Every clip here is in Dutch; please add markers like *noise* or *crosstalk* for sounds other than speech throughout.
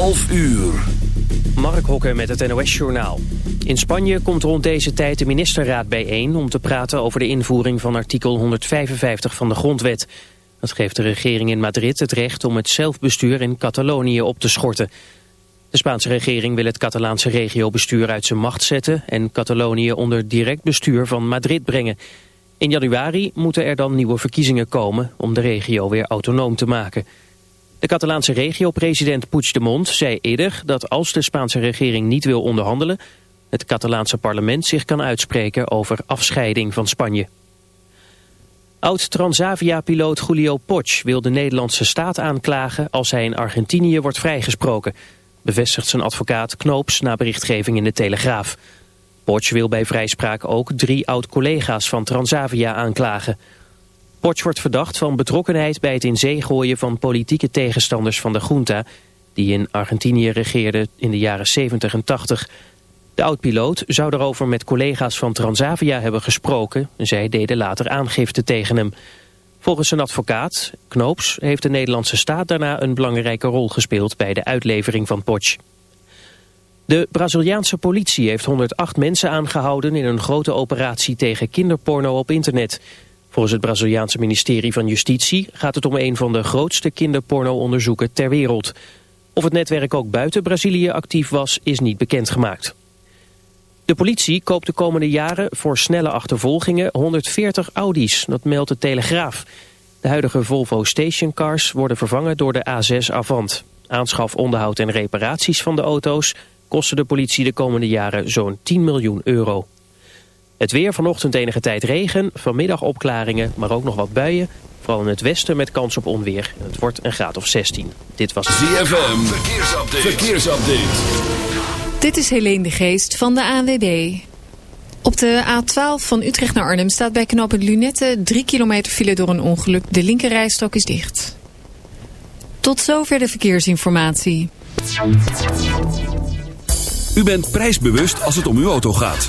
11 uur. Mark Hokker met het NOS-journaal. In Spanje komt rond deze tijd de ministerraad bijeen... om te praten over de invoering van artikel 155 van de grondwet. Dat geeft de regering in Madrid het recht om het zelfbestuur in Catalonië op te schorten. De Spaanse regering wil het Catalaanse regiobestuur uit zijn macht zetten... en Catalonië onder direct bestuur van Madrid brengen. In januari moeten er dan nieuwe verkiezingen komen... om de regio weer autonoom te maken... De Catalaanse regio-president Puigdemont zei eerder dat als de Spaanse regering niet wil onderhandelen, het Catalaanse parlement zich kan uitspreken over afscheiding van Spanje. Oud-Transavia-piloot Julio Poch wil de Nederlandse staat aanklagen als hij in Argentinië wordt vrijgesproken, bevestigt zijn advocaat Knoops na berichtgeving in de Telegraaf. Poch wil bij vrijspraak ook drie oud-collega's van Transavia aanklagen. Potsch wordt verdacht van betrokkenheid bij het in zee gooien van politieke tegenstanders van de junta... die in Argentinië regeerde in de jaren 70 en 80. De oud-piloot zou daarover met collega's van Transavia hebben gesproken... en zij deden later aangifte tegen hem. Volgens zijn advocaat, Knoops, heeft de Nederlandse staat daarna een belangrijke rol gespeeld... bij de uitlevering van Potsch. De Braziliaanse politie heeft 108 mensen aangehouden in een grote operatie tegen kinderporno op internet... Volgens het Braziliaanse ministerie van Justitie gaat het om een van de grootste kinderporno-onderzoeken ter wereld. Of het netwerk ook buiten Brazilië actief was, is niet bekendgemaakt. De politie koopt de komende jaren voor snelle achtervolgingen 140 Audi's, dat meldt de Telegraaf. De huidige Volvo stationcars worden vervangen door de A6 Avant. Aanschaf, onderhoud en reparaties van de auto's kosten de politie de komende jaren zo'n 10 miljoen euro. Het weer vanochtend enige tijd regen, vanmiddag opklaringen, maar ook nog wat buien. Vooral in het westen met kans op onweer. Het wordt een graad of 16. Dit was ZFM, verkeersupdate. verkeersupdate. Dit is Helene de Geest van de ANWB. Op de A12 van Utrecht naar Arnhem staat bij knooppunt Lunette 3 kilometer file door een ongeluk. De linkerrijstok is dicht. Tot zover de verkeersinformatie. U bent prijsbewust als het om uw auto gaat.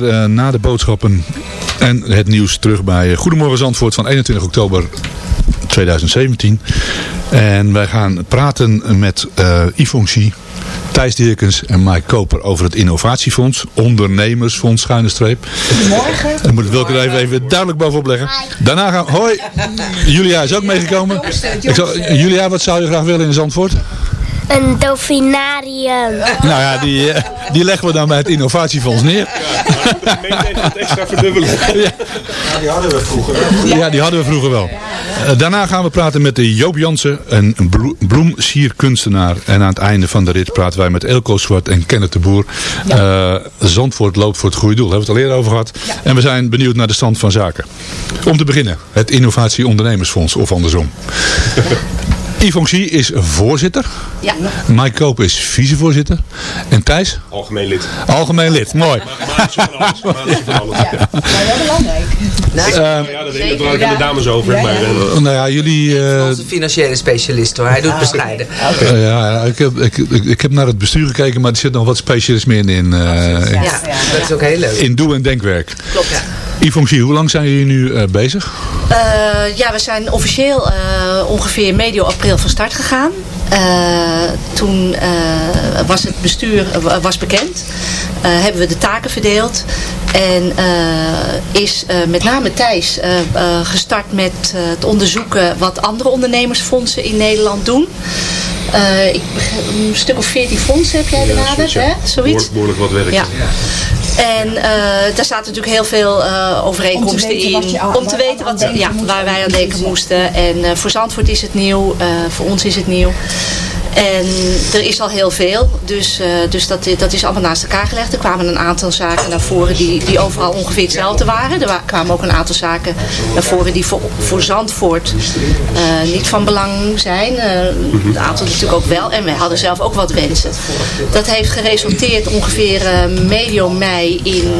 Weer eh, na de boodschappen en het nieuws terug bij Goedemorgen Zandvoort van 21 oktober 2017. En wij gaan praten met eh Yvonne Thijs Dirkens en Mike Koper over het innovatiefonds, ondernemersfonds schuine streep. Goedemorgen. Dan moet ik wil ik er even, even duidelijk bovenop leggen. Daarna gaan hoi, Julia is ook meegekomen. Ik Julia, wat zou je graag willen in Zandvoort? Een dolfinarium. Nou ja, die, eh, die leggen we dan bij het innovatiefonds neer. extra verdubbelen. Ja. Die hadden we vroeger. Ja, die hadden we vroeger wel. Eh, daarna gaan we praten met de Joop Jansen, een bloe- bloemsierkunstenaar. En aan het einde van de rit praten wij met Elko Zwart en Kenneth de Boer. Eh, Zandvoort loopt voor het goede doel. Daar hebben we het al eerder over gehad. En we zijn benieuwd naar de stand van zaken. Om te beginnen, het Innovatie Ondernemersfonds of andersom. *laughs* Yvonne Xie is voorzitter. Ja. Mike Koop is vicevoorzitter. En Thijs? Algemeen lid. Algemeen lid, mooi. Maar is van alles. Maar alles. Ja. Maar wel belangrijk. Ja, dat weet ik. Daar ik de dames over. Maar, eh, Nou ja, jullie... eh, Onze financiële specialist hoor, hij doet bescheiden. Uh, ja, ik heb, ik, ik, ik heb naar het bestuur gekeken, maar er zit nog wat specialisme in. In, eh, in, Ja, dat is ook heel leuk. in doe- en denkwerk. Klopt. Ja. Yvonne Xie, hoe lang zijn jullie nu eh, bezig? Eh, ja, we zijn officieel eh, ongeveer medio april van start gegaan. Eh, toen was het bestuur was bekend. Hebben we de taken verdeeld. En is met name Thijs gestart met het onderzoeken wat andere ondernemersfondsen in Nederland doen. Ik, een stuk of veertien fondsen heb jij benaderd, hè? Zoiets? behoorlijk, behoorlijk wat werk. Ja. En eh, daar zaten natuurlijk heel veel eh, overeenkomsten weten wat in. je aan- om te weten wat, ja, waar wij aan en denken moesten. En eh, voor Zandvoort is het nieuw. voor ons is het nieuw. En er is al heel veel. Dus, eh, dus dat, dat is allemaal naast elkaar gelegd. Er kwamen een aantal zaken naar voren die, die overal ongeveer hetzelfde waren. Er wa- kwamen ook een aantal zaken naar voren die voor, voor Zandvoort eh, niet van belang zijn. Eh, een aantal natuurlijk ook wel. En wij hadden zelf ook wat wensen. Dat heeft geresulteerd ongeveer medio mei in,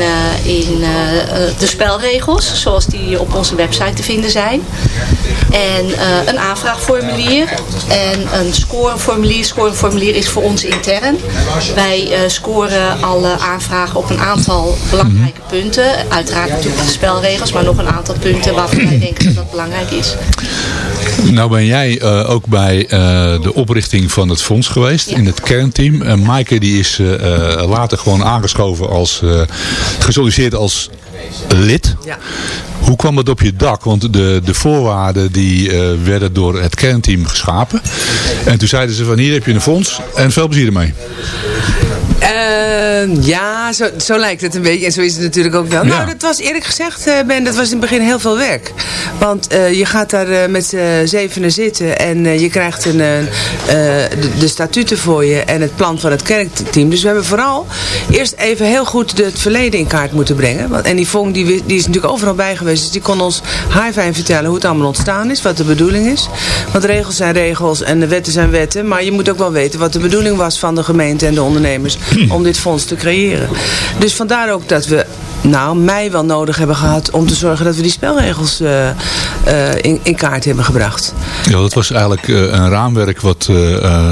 in de spelregels. Zoals die op onze website te vinden zijn. En eh, een aanvraagformulier en een scoreformulier. Scoreformulier is voor ons intern. Wij eh, scoren alle aanvragen op een aantal belangrijke punten. Uiteraard natuurlijk de spelregels, maar nog een aantal punten waarvan wij denken dat dat belangrijk is. Nou ben jij eh, ook bij eh, de oprichting van het fonds geweest in het kernteam. En Maaike die is later gewoon aangeschoven als, eh gesolliciteerd als lid. Ja. Hoe kwam dat op je dak? Want de, de voorwaarden die eh, werden door het kernteam geschapen. En toen zeiden ze van hier heb je een fonds en veel plezier ermee. Eh, ja, zo, zo lijkt het een beetje. En zo is het natuurlijk ook wel. Ja. Nou, dat was eerlijk gezegd, eh, Ben, dat was in het begin heel veel werk. Want eh, je gaat daar eh, met z'n zevenen zitten en je krijgt een, de, de statuten voor je en het plan van het kerkteam. Dus we hebben vooral eerst even heel goed de- het verleden in kaart moeten brengen. Want, en die Vong die, die is natuurlijk overal bij geweest. Dus die kon ons haarfijn vertellen hoe het allemaal ontstaan is, wat de bedoeling is. Want regels zijn regels en de wetten zijn wetten. Maar je moet ook wel weten wat de bedoeling was van de gemeente en de ondernemers om dit fonds te creëren. Dus vandaar ook dat we nou, mij wel nodig hebben gehad om te zorgen dat we die spelregels eh, eh, in, in kaart hebben gebracht. Ja, dat was eigenlijk eh, een raamwerk wat,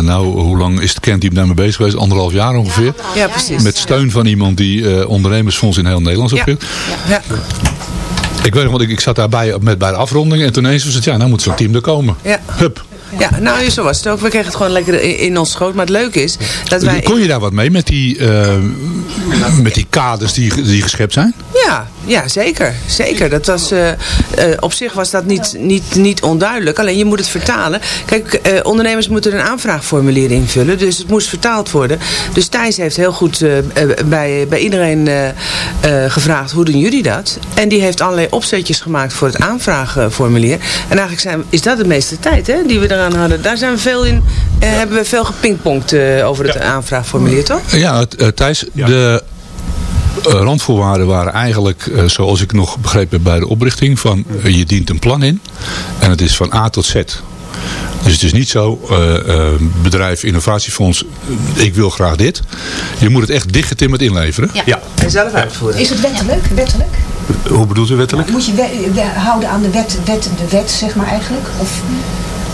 nou hoe lang is het kernteam daarmee bezig geweest? Anderhalf jaar ongeveer. Ja, precies. Met steun van iemand die ondernemersfonds in heel Nederland Ja. opgeeft. Ja. Ik weet nog, want ik, ik zat daarbij met, bij de afronding en toen ineens was het, ja, nou moet zo'n team er komen. Ja. Hup. Ja, nou zo was het ook. We kregen het gewoon lekker in, ons schoot. Maar het leuke is dat wij... Kon je daar wat mee met die, eh, met die kaders die, die geschept zijn? Ja, ja zeker. zeker. Dat was, eh, eh, op zich was dat niet, niet, niet onduidelijk. Alleen je moet het vertalen. Kijk, ondernemers moeten een aanvraagformulier invullen. Dus het moest vertaald worden. Dus Thijs heeft heel goed bij, bij iedereen gevraagd hoe doen jullie dat? En die heeft allerlei opzetjes gemaakt voor het aanvraagformulier. En eigenlijk zijn, is dat de meeste tijd hè, die we eraan hadden. Daar zijn we veel in, eh, hebben we veel gepingpongd eh, over het aanvraagformulier, toch? Ja, eh, Thijs, de eh, randvoorwaarden waren eigenlijk, eh, zoals ik nog begrepen heb bij de oprichting, van je dient een plan in en het is van A tot Z. Dus het is niet zo, bedrijf, innovatiefonds, ik wil graag dit. Je moet het echt dichtgetimmerd inleveren. Ja. En zelf uitvoeren. Is het wettelijk? wettelijk? Hoe bedoelt u wettelijk? Moet je we- we- houden aan de wet, wet, de wet, zeg maar eigenlijk? Of,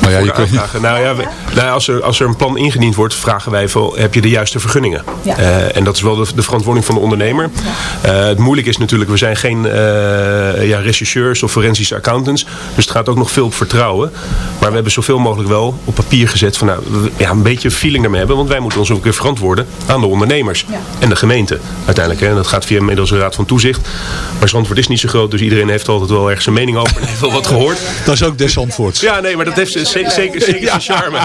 Maar ja, je kunt. Nou ja, we- nou ja, als, er, als er een plan ingediend wordt, vragen wij veel, heb je de juiste vergunningen? Ja. Eh, en dat is wel de, de verantwoording van de ondernemer. Eh, het moeilijke is natuurlijk, we zijn geen eh ja, rechercheurs of forensische accountants. Dus het gaat ook nog veel op vertrouwen. Maar we hebben zoveel mogelijk wel op papier gezet van nou, ja, een beetje feeling ermee hebben. Want wij moeten ons ook weer verantwoorden aan de ondernemers. Ja. En de gemeente uiteindelijk. Hè. En dat gaat via middels de Raad van Toezicht. Maar Zandvoort is niet zo groot, dus iedereen heeft altijd wel ergens een mening over en heeft wel wat gehoord. Dat is ook des Zandvoorts. Ja, nee, maar dat heeft zeker, zeker zijn charme.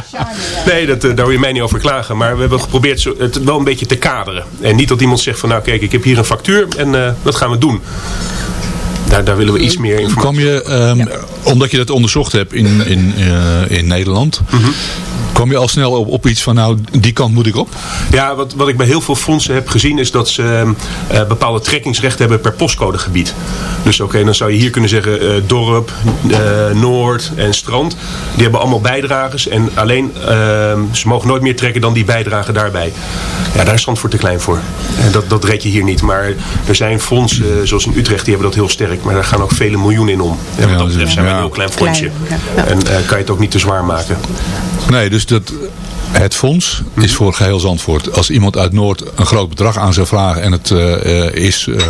Nee, dat, eh, daar wil je mij niet over klagen. Maar we hebben geprobeerd het wel een beetje te kaderen. En niet dat iemand zegt van nou kijk, ik heb hier een factuur en eh, dat gaan we doen. Daar, daar willen we iets meer informatie Kwam je, ehm, omdat je dat onderzocht hebt in, in, eh, in Nederland, kwam je al snel op, op iets van nou, die kant moet ik op? Ja, wat, wat ik bij heel veel fondsen heb gezien is dat ze eh, bepaalde trekkingsrechten hebben per postcodegebied. Dus oké, dan zou je hier kunnen zeggen eh, dorp, eh, Noord en Strand. Die hebben allemaal bijdragers en alleen eh, ze mogen nooit meer trekken dan die bijdrage daarbij. Ja, daar is Zandvoort te klein voor. En dat, dat red je hier niet. Maar er zijn fondsen, zoals in Utrecht, die hebben dat heel sterk. Maar daar gaan ook vele miljoenen in om. En wat dat betreft zijn we een heel klein fondsje. En eh, kan je het ook niet te zwaar maken. Nee, dus dat, het fonds is voor geheel Zandvoort. Als iemand uit Noord een groot bedrag aan zou vragen en het eh, eh, is eh,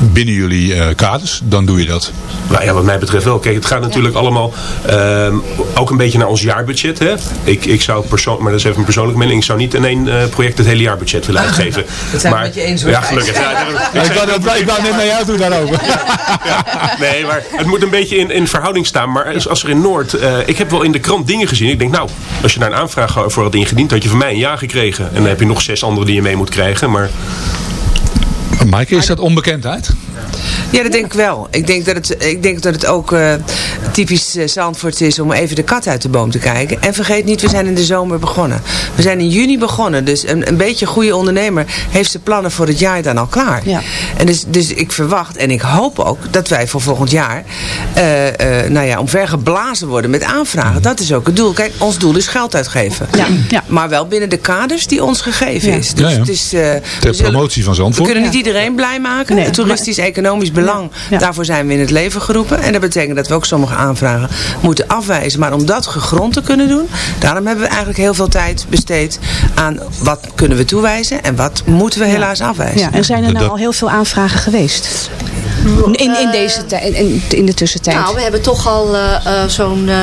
binnen jullie eh, kaders, dan doe je dat. Nou ja, wat mij betreft wel. Kijk, het gaat natuurlijk allemaal ehm, ook een beetje naar ons jaarbudget. Hè? Ik, ik zou persoonlijk, maar dat is even een persoonlijke mening, ik zou niet in één eh, project het hele jaarbudget willen uitgeven. Dat zijn we maar, met je eens, hoor, Ja, gelukkig. Ja, *laughs* ik wou, ik wou net naar jou toe daarover. nee, maar het moet een beetje in, in verhouding staan. Maar als, als er in Noord... eh, ik heb wel in de krant dingen gezien. Ik denk, nou, als je daar een aanvraag voor had ingediend... had je van mij een ja gekregen. En dan heb je nog zes andere die je mee moet krijgen. Maar Maaike, is dat onbekendheid? Ja, dat denk ik wel. Ik denk dat het, ik denk dat het ook eh, typisch uh, Zandvoort is om even de kat uit de boom te kijken. En vergeet niet, we zijn in de zomer begonnen. We zijn in juni begonnen. Dus een, een beetje goede ondernemer heeft zijn plannen voor het jaar dan al klaar. Ja. En dus, dus ik verwacht en ik hoop ook dat wij voor volgend jaar uh, uh, nou ja, omver geblazen worden met aanvragen. Dat is ook het doel. Kijk, ons doel is geld uitgeven. Ja, ja. Maar wel binnen de kaders die ons gegeven Ja. is. Dus Ja, ja. het is uh, Ter promotie van we Zandvoort. kunnen niet iedereen blij maken. Nee, toeristisch, economisch belang. Daarvoor zijn we in het leven geroepen. En dat betekent dat we ook sommige aanvragen moeten afwijzen. Maar om dat gegrond te kunnen doen, daarom hebben we eigenlijk heel veel tijd besteed aan wat kunnen we toewijzen en wat moeten we helaas afwijzen. Ja, en zijn er nou al heel veel aanvragen geweest? In, in, deze tijd, in, in de tussentijd? Nou, we hebben toch al uh, uh, zo'n uh,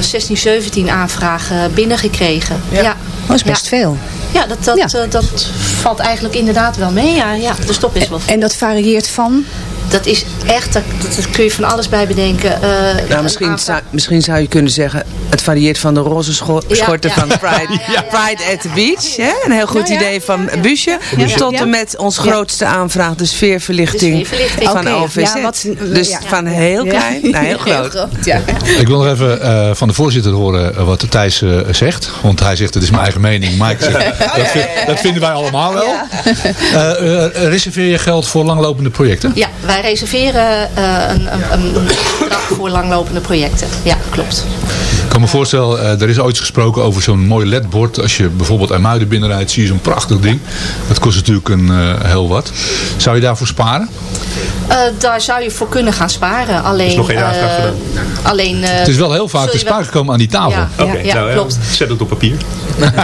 16, 17 aanvragen binnengekregen. Ja. ja. Dat is best ja. veel. Ja, dat, dat, ja. dat valt eigenlijk inderdaad wel mee. Ja, ja dus toch best wel veel. En dat varieert van? Dat is echt, dat, dat kun je van alles bij bedenken. Uh, nou, misschien, zou, misschien zou je kunnen zeggen, het varieert van de roze scho ja, schorten ja, van Pride, Pride at the Beach. Hè? Een heel goed idee van Busje. Tot en met ons grootste aanvraag, de sfeerverlichting, de sfeerverlichting. van okay. OVZ. Wat, dus van heel klein naar heel groot. *laughs* Heel groot Ik wil nog even uh, van de voorzitter horen wat Thijs uh, zegt. Want hij zegt, het is mijn eigen mening. Mike zegt, *laughs* dat, vind, dat, vinden wij allemaal wel. reserveer je geld voor langlopende projecten? Ja, wij reserveren uh, een, een, een bedrag voor langlopende projecten. Ja, klopt. Ik kan me voorstellen, uh, er is ooit gesproken over zo'n mooi ledbord. Als je bijvoorbeeld Muiden binnenrijdt, zie je zo'n prachtig ding. Dat kost natuurlijk een, uh, heel wat. Zou je daarvoor sparen? Uh, daar zou je voor kunnen gaan sparen. Alleen, is nog geen aanvraag gedaan. Alleen, het is wel heel vaak te sprake gekomen aan die tafel. Ja, Oké, okay, ja, nou, klopt. zet het op papier.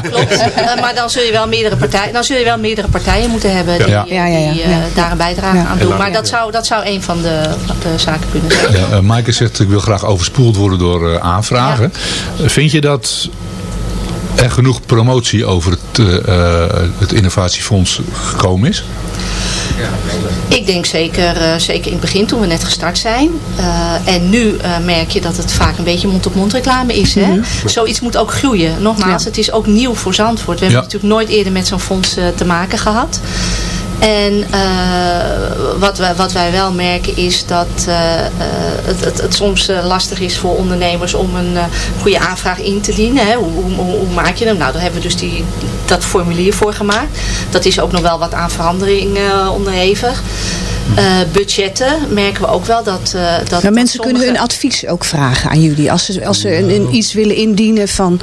klopt. *laughs* maar dan zul je wel meerdere partijen, dan zul je wel meerdere partijen moeten hebben die, ja. Ja, ja, die daar een bijdrage aan doen. Maar dat zou, dat zou een van de, de zaken kunnen zijn. Ja, uh, Maaike zegt, ik wil graag overspoeld worden door uh, aanvragen. Vind je dat er genoeg promotie over het, uh, het innovatiefonds gekomen is? Ik denk zeker, uh, zeker in het begin toen we net gestart zijn. Uh, en nu uh, merk je dat het vaak een beetje mond-op-mond -mond reclame is. Hè? Mm -hmm. Zoiets moet ook groeien. Nogmaals, ja. het is ook nieuw voor Zandvoort. We hebben natuurlijk nooit eerder met zo'n fonds te maken gehad. En uh, wat, wij, wat wij wel merken is dat uh, het, het, het, soms lastig is voor ondernemers om een goede aanvraag in te dienen. Hè. Hoe, maak je hem? Nou, daar hebben we dus die, dat formulier voor gemaakt. Dat is ook nog wel wat aan verandering onderhevig. Uh, budgetten merken we ook wel dat... Uh, dat maar mensen sommige... kunnen hun advies ook vragen aan jullie. Als ze, als ze een, een iets willen indienen van...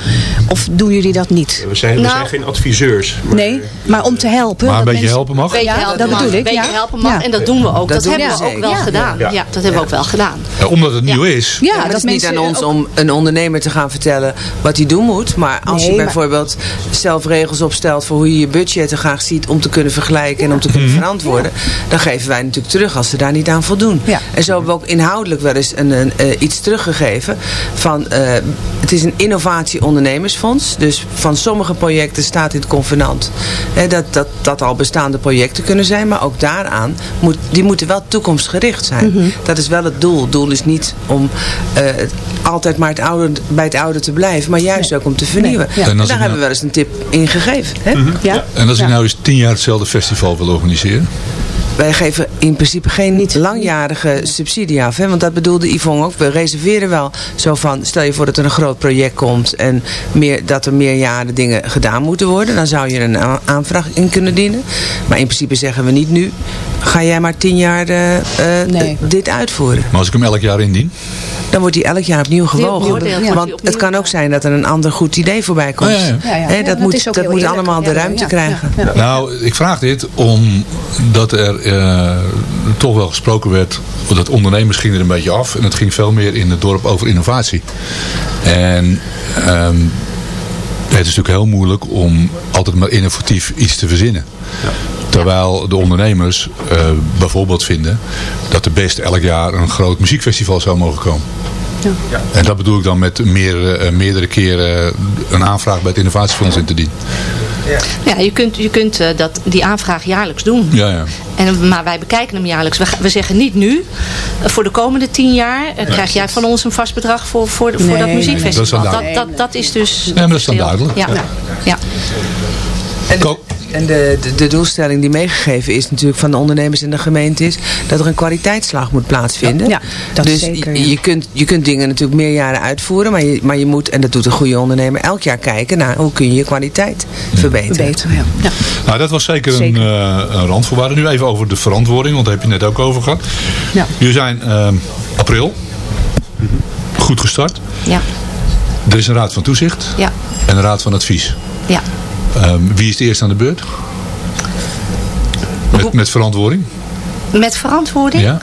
Of doen jullie dat niet? We zijn, we nou, zijn geen adviseurs. Maar, nee, maar om te helpen. Maar een beetje mensen, helpen mag? Beetje ja, helpen dat mag, bedoel ik. Een beetje ja. helpen mag. Ja. En dat doen we ook. Dat, dat hebben we ook wel gedaan. Ja, dat hebben we ook wel gedaan. omdat het nieuw is. Ja, dat is niet aan ons om een ondernemer te gaan vertellen wat hij doen moet. Maar als nee, je bijvoorbeeld zelf regels opstelt voor hoe je je budgetten graag ziet om te kunnen vergelijken en om te kunnen verantwoorden. Dan geven wij natuurlijk terug als ze daar niet aan voldoen. Ja. En zo hebben we ook inhoudelijk wel eens een, een, uh, iets teruggegeven. Van, uh, het is een innovatie-ondernemersfonds. Dus van sommige projecten staat in het convenant hè, dat, dat dat al bestaande projecten kunnen zijn. Maar ook daaraan, moet, die moeten wel toekomstgericht zijn. Mm -hmm. Dat is wel het doel. Het doel is niet om uh, altijd maar het oude, bij het oude te blijven. Maar juist nee. ook om te vernieuwen. Nee. Ja. En, en daar hebben nou... we wel eens een tip in gegeven. Hè? Mm -hmm. ja. En als ik nou eens tien jaar hetzelfde festival wil organiseren? wij geven in principe geen niet langjarige subsidie af. Hè? Want dat bedoelde Yvonne ook. We reserveren wel zo van, stel je voor dat er een groot project komt en meer, dat er meerjaren dingen gedaan moeten worden. Dan zou je een aanvraag in kunnen dienen. Maar in principe zeggen we niet nu, ga jij maar tien jaar uh, nee. dit uitvoeren. Maar als ik hem elk jaar indien? Dan wordt hij elk jaar opnieuw gewogen. Opnieuw, ja. Want het kan ook zijn dat er een ander goed idee voorbij komt. Ja, ja. He, dat, dat moet, dat moet allemaal de ruimte krijgen. Nou, ik vraag dit omdat er uh, toch wel gesproken werd, dat ondernemers gingen er een beetje af. En het ging veel meer in het dorp over innovatie. En um, het is natuurlijk heel moeilijk om altijd maar innovatief iets te verzinnen. Ja. Terwijl de ondernemers uh, bijvoorbeeld vinden dat er best elk jaar een groot muziekfestival zou mogen komen. Ja. En dat bedoel ik dan met meer, uh, meerdere keren een aanvraag bij het innovatiefonds in te dienen. Ja, ja je kunt, je kunt uh, dat, die aanvraag jaarlijks doen. Ja, ja. En, maar wij bekijken hem jaarlijks. We, we zeggen niet nu, uh, voor de komende tien jaar uh, krijg jij van ons een vast bedrag voor, voor, nee, voor dat muziekfestival. Nee, dat, dat, dat, dat, is dus... Ja, maar dat is dan duidelijk. Ja. ja. ja. En en de, de, de, doelstelling die meegegeven is natuurlijk van de ondernemers en de gemeente is dat er een kwaliteitsslag moet plaatsvinden. Ja, dat dus zeker, je, je, kunt, je kunt dingen natuurlijk meer jaren uitvoeren, maar je, maar je moet, en dat doet een goede ondernemer, elk jaar kijken naar hoe kun je je kwaliteit ja. verbeteren. verbeteren ja. Ja. Nou, dat was zeker, zeker. Een, uh, een randvoorwaarde. Nu even over de verantwoording, want daar heb je net ook over gehad. Ja. Jullie zijn uh, april goed gestart. Ja. Er is een raad van toezicht ja. en een raad van advies. Ja. Um, wie is het eerst aan de beurt? Met, met verantwoording? Met verantwoording? Ja.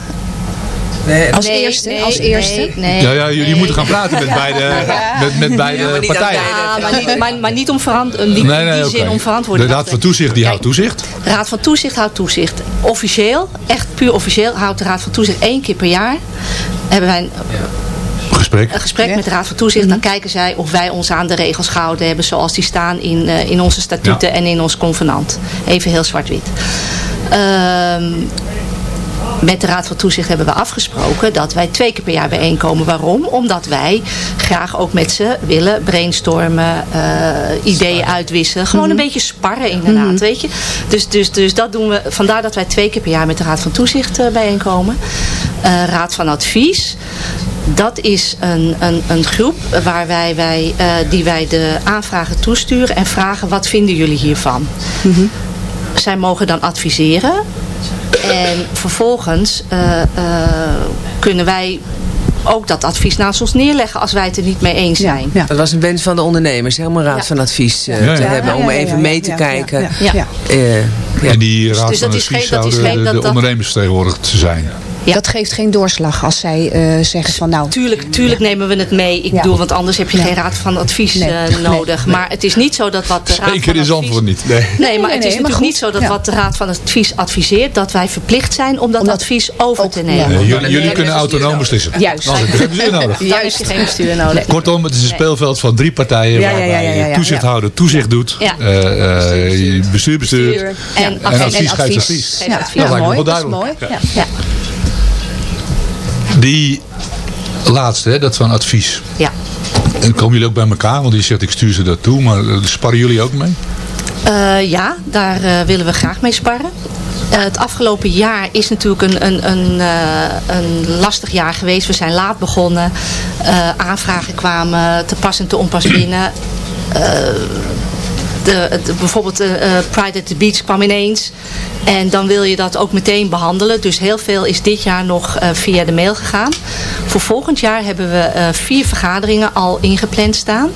Als Nee, eerste? nee, als eerste? nee, nee. Ja, ja, jullie moeten gaan praten met beide, met, met beide partijen. Ja, maar niet, maar, maar niet om verant, in die, Nee, nee, die zin om verantwoording De Raad van Toezicht die houdt toezicht. De Raad van Toezicht houdt toezicht. Officieel, echt puur officieel, houdt de Raad van Toezicht één keer per jaar. Hebben wij een, Gesprek. een gesprek met de Raad van Toezicht. Dan kijken zij of wij ons aan de regels gehouden hebben zoals die staan in, eh, in onze statuten Ja. en in ons convenant. Even heel zwart-wit. Ehm, met de Raad van Toezicht hebben we afgesproken dat wij twee keer per jaar bijeenkomen. Waarom? Omdat wij graag ook met ze willen brainstormen, eh, ideeën uitwisselen. Gewoon een beetje sparren inderdaad, weet je. Dus, dus, dus dat doen we. Vandaar dat wij twee keer per jaar met de Raad van Toezicht eh, bijeenkomen. Eh, Raad van Advies. Dat is een, een, een groep waar wij, wij, eh, die wij de aanvragen toesturen en vragen wat vinden jullie hiervan. Zij mogen dan adviseren. En vervolgens eh, eh, kunnen wij ook dat advies naast ons neerleggen als wij het er niet mee eens zijn. Dat was een wens van de ondernemers, helemaal een raad van advies Ja, ja. te Ja, hebben. ja, om ja, even ja, mee te ja, kijken. ja, ja. Eh, ja. En die raad Dus van dat is advies geen- dat is zouden geen- de, dat- de ondernemers vertegenwoordigd te zijn. Dat geeft geen doorslag als zij eh, zeggen van nou... Tuurlijk, tuurlijk nemen we het mee. Ik bedoel, want anders heb je geen raad van advies Nee. eh, Nee. nodig. Maar het is niet zo dat wat de raad Zeker advies... Zandvoort niet. Nee. Nee, maar nee, het is natuurlijk niet zo dat Ja. wat de Raad van Advies adviseert, dat wij verplicht zijn om dat advies over te nemen. Nee, jullie, jullie kunnen autonoom beslissen. Juist. Anders heb je geen *laughs* bestuur nodig. Dan heb je geen bestuur nodig. Kortom, het is een speelveld van drie partijen Ja, ja, waarbij ja, ja, ja, ja. toezichthouder toezicht doet, Ja. eh, eh, bestuur bestuurt En advies- geeft advies. Ja, dat lijkt me wel dat is duidelijk. mooi. Ja. Die laatste, hè, dat van advies. Ja. En komen jullie ook bij elkaar? Want je zegt ik stuur ze dat toe, maar eh, sparren jullie ook mee? Eh, ja, daar eh, willen we graag mee sparren. Het afgelopen jaar is natuurlijk een, een, een, een lastig jaar geweest. We zijn laat begonnen. Aanvragen kwamen te pas en te onpas binnen. Eh, de, de- bijvoorbeeld eh, eh, Pride at the Beach kwam ineens. En dan wil je dat ook meteen behandelen. Dus heel veel is dit jaar nog eh, via de mail gegaan. Voor volgend jaar hebben we eh, vier vergaderingen al ingepland staan.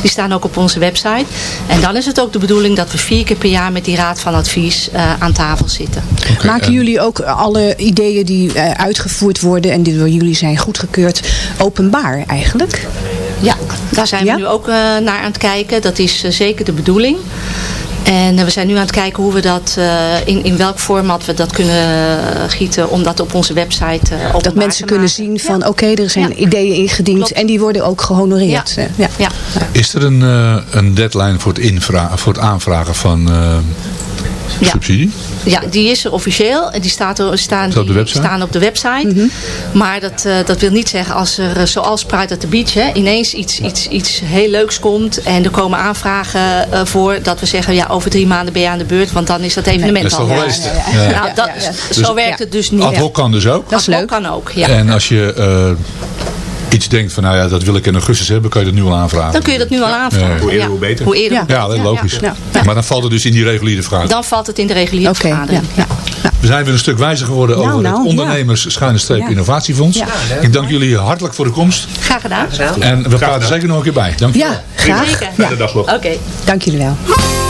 Die staan ook op onze website. En dan is het ook de bedoeling dat we vier keer per jaar met die raad van advies eh, aan tafel zitten. Maken jullie ook alle ideeën die eh, uitgevoerd worden en die door jullie zijn goedgekeurd openbaar eigenlijk? Ja, daar zijn we nu ook eh, naar aan het kijken. Dat is eh, zeker de bedoeling. En eh, we zijn nu aan het kijken hoe we dat, eh, in, in welk format we dat kunnen gieten. Om dat op onze website uh, Dat mensen kunnen zien van oké, er zijn ideeën ingediend en die worden ook gehonoreerd. Ja. Ja. Ja. Is er een, eh, een deadline voor het, invra voor het aanvragen van eh, Ja. subsidie? Ja, die is er officieel. En Die, staat er, staan, Staat op de die website? staan op de website. Maar dat, eh, dat wil niet zeggen als er, eh, zoals Pride at the Beach, hè, ineens iets, iets, iets heel leuks komt. En er komen aanvragen eh, voor dat we zeggen, ja, over drie maanden ben je aan de beurt. Want dan is dat evenement Dat is al. Ja, geweest? ja, ja. Ja. Nou, dat, Zo Dus werkt het dus niet. Ad hoc kan dus ook. Dat is leuk. kan ook, ja. En als je eh, iets denkt van nou ja, dat wil ik in augustus hebben, kan je dat nu al aanvragen. Dan kun je dat nu al aanvragen. Ja. Hoe eerder, Ja. hoe beter. Hoe eerder, Ja, logisch. Ja. Ja. Maar dan valt het dus in die reguliere vraag. Dan valt het in de reguliere vergadering. Ja. We zijn weer een stuk wijzer geworden Nou, over nou, het ja. ondernemers schuine streep Ja. innovatiefonds. Ja. Ik dank jullie hartelijk voor de komst. Graag gedaan. En we praten zeker nog een keer bij. Dank je Ja, graag. Zeker. Fijne dag nog. Oké. Dank jullie wel.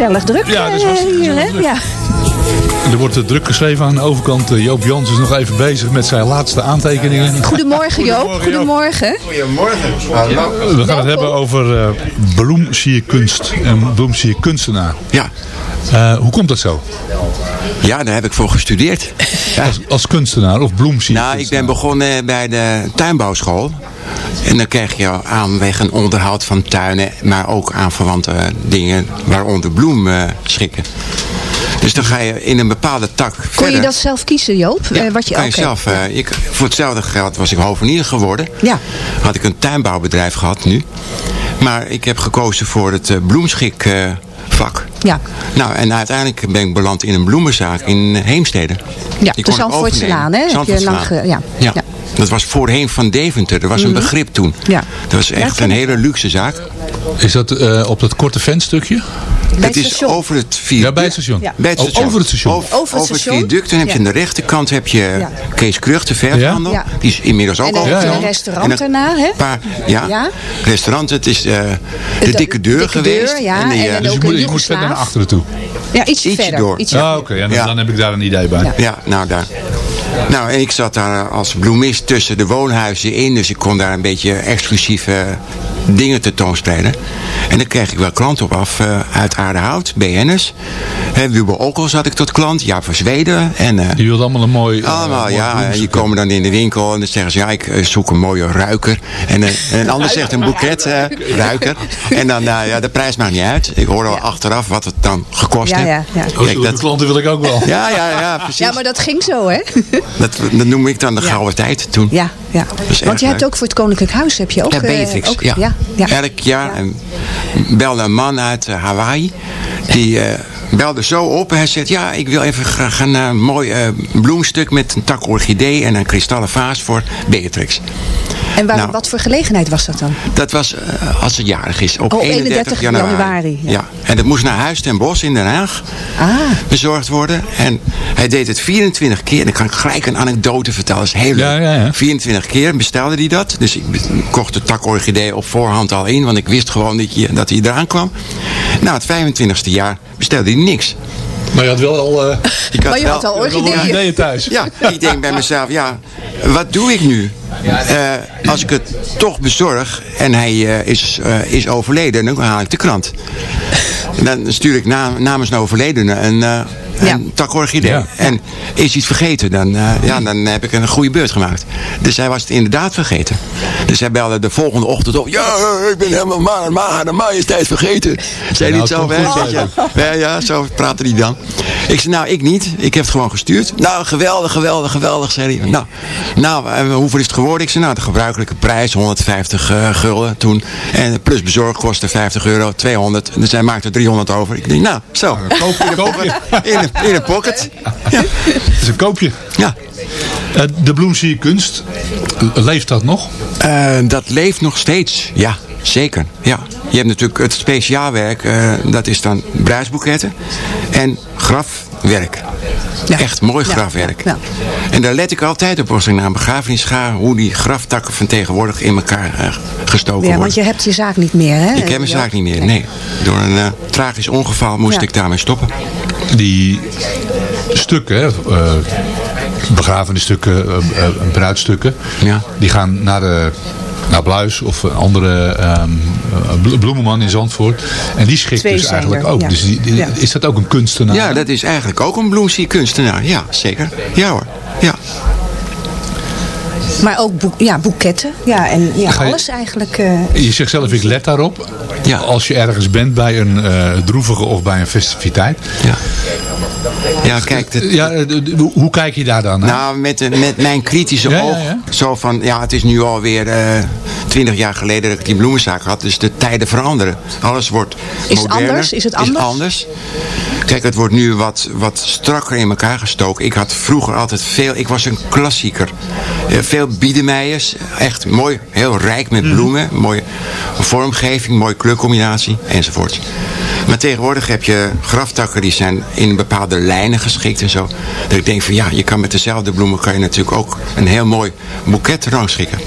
Gezellig druk Ja, hartstikke hier, hè? Ja. Er wordt druk geschreven aan de overkant. Eh, Joop Jans is nog even bezig met zijn laatste aantekeningen. Goedemorgen Joop. Goedemorgen. Goedemorgen. We gaan het hebben over uh, bloemsierkunst en bloemsierkunstenaar. Ja. Uh, hoe komt dat zo? Ja, daar heb ik voor gestudeerd. Ja. Als, als, kunstenaar of bloemsier? Nou, ik ben begonnen bij de tuinbouwschool. En dan krijg je aanweg een onderhoud van tuinen, maar ook aan verwante dingen, waaronder bloemen schikken. Dus dan ga je in een bepaalde tak Kon verder. je dat zelf kiezen, Joop? Ja, uh, wat je, kan je zelf. Uh, ik, voor hetzelfde geld was ik hovenier geworden. Ja. Had ik een tuinbouwbedrijf gehad nu. Maar ik heb gekozen voor het uh, bloemschik vak. Ja. Nou, en uiteindelijk ben ik beland in een bloemenzaak in Heemstede. Ja, de Zandvoortselaan, hè? Heb je lang ja. ja. Dat was voorheen van Deventer. Er was een begrip toen. Ja. Dat was echt ja, een hele luxe zaak. Is dat uh, op dat korte ventstukje? Bij het, het is over het viaduct. Ja, bij het station. Ja. Bij het station. Oh, over het station. Over, over het, over het viaduct. Dan heb je aan de rechterkant heb je ja. Kees Krug, de verfhandel. Ja. Die is inmiddels ook en heb je een restaurant daarna, hè? Paar, ja. ja. Restaurant, het is uh, de, de, dikke deur dikke geweest. Deur, ja. En, die, en dan dus ook je moet, je moet verder naar achteren toe. Ja, iets Ietsje verder. door. Ietsje ah, oké. Okay. Ja, dan, dan, heb ik daar een idee bij. Ja, ja nou daar. Nou, en ik zat daar als bloemist tussen de woonhuizen in. Dus ik kon daar een beetje exclusieve dingen tentoonspreiden. En dan kreeg ik wel klanten op af uh, uit Aardehout, BN'ers. Uh, Wilbur Okkels had ik tot klant, Jaap van Zweden. En, uh, die wilde allemaal een mooi... allemaal, ja. En die komen dan in de winkel en dan zeggen ze... ja, ik zoek een mooie ruiker. En, en een *laughs* ander zegt een boeket ruiker. En dan, nou ja, de prijs maakt niet uit. Ik hoor al ja. achteraf wat het dan gekost ja, heeft. Ja, ja. Kijk, dat... klanten wil ik ook wel. Ja, ja, ja, precies. Ja, maar dat ging zo, hè? *laughs* Dat, dat noem ik dan de gouden tijd toen. Ja, ja. Want je hebt ook voor het Koninklijk Huis heb je ook... Ja, Beatrix. Uh, ook, ja. Ja, ja. Elk jaar ja. belde een man uit uh, Hawaii. Die uh, belde zo op. Hij zegt, ja, ik wil even graag een uh, mooi bloemstuk met een tak orchidee en een kristallen vaas voor Beatrix. En waar, nou, wat voor gelegenheid was dat dan? Dat was uh, als ze jarig is, op oh, 31, 31 januari. januari ja. ja. En dat moest naar Huis ten Bosch in Den Haag ah. bezorgd worden. En hij deed het 24 keer. Dan kan ik gelijk een anekdote vertellen. Dat is heel leuk. Ja, ja, ja. 24 keer bestelde hij dat. Dus ik kocht de tak orchidee op voorhand al in. Want ik wist gewoon dat, je, dat hij eraan kwam. Nou, het 25ste jaar bestelde hij niks. Maar je had wel al... Uh, *laughs* ik had maar je wel, had al orchideeën. orchideeën thuis. Ja, *laughs* ik denk bij mezelf, ja, wat doe ik nu? Uh, als ik het toch bezorg en hij uh, is, uh, is overleden, dan haal ik de krant. En dan stuur ik na, namens een overledene een, ja. een tak orchidee. Ja. En is iets vergeten, dan, ja, dan heb ik een goede beurt gemaakt. Dus hij was het inderdaad vergeten. Dus hij belde de volgende ochtend op. Ja, ik ben helemaal maar, maar de majesteit vergeten. Zei hij nou, het zo, hè? Ja, ja, zo praatte hij dan. Ik zei, nou, ik niet. Ik heb het gewoon gestuurd. Nou, geweldig, geweldig, geweldig, zei hij. Nou, nou hoeveel is het geworden? Ik zei, nou, de gebruikelijke prijs, 150 uh, gulden toen. En plus bezorg kostte 50 euro, 200. Dus hij maakte 300 over. Ik denk, nou, zo. Koopje. In een, *laughs* in een pocket. Ja. Dat is een koopje. Ja. Uh, de bloemsierkunst, leeft dat nog? Uh, dat leeft nog steeds, ja. Zeker, ja. Je hebt natuurlijk het speciaalwerk, uh, dat is dan bruisboeketten en grafwerk. Ja. Echt mooi grafwerk. Ja. Ja. En daar let ik altijd op als ik naar een begrafenis ga, hoe die graftakken van tegenwoordig in elkaar uh, gestoken worden. Ja, want je hebt je zaak niet meer, hè? Ik heb mijn zaak niet meer, nee. nee. Door een uh, tragisch ongeval moest ik daarmee stoppen. Die stukken, uh, begrafenisstukken, bruidstukken, ja. die gaan naar de naar Bluis of een andere um, bloemenman in Zandvoort. En die schikt Twee dus eigenlijk er, ook. Ja. Dus die, die, ja. is dat ook een kunstenaar? Ja, dat is eigenlijk ook een bloemsierkunstenaar. Ja, zeker. Ja hoor. Ja. Maar ook boek, ja, boeketten. Ja, en ja, je, alles eigenlijk. Uh, je zegt zelf, ik let daarop. Ja. Als je ergens bent bij een uh, droevige of bij een festiviteit. Ja. Ja, kijk. Het, ja, hoe kijk je daar dan naar? Nou, met, met mijn kritische ja, oog. Ja, ja. Zo van, ja, het is nu alweer uh, twintig jaar geleden dat ik die bloemenzaak had. Dus de tijden veranderen. Alles wordt is moderner. Het anders? Is het anders? Is anders. Kijk, het wordt nu wat, wat strakker in elkaar gestoken. Ik had vroeger altijd veel... Ik was een klassieker. Veel biedemeiers. Echt mooi. Heel rijk met bloemen. Mm. Mooi vormgeving, mooie kleurcombinatie enzovoort. Maar tegenwoordig heb je graftakken die zijn in bepaalde lijnen geschikt en zo. Dat ik denk van ja, je kan met dezelfde bloemen kan je natuurlijk ook een heel mooi boeket rangschikken.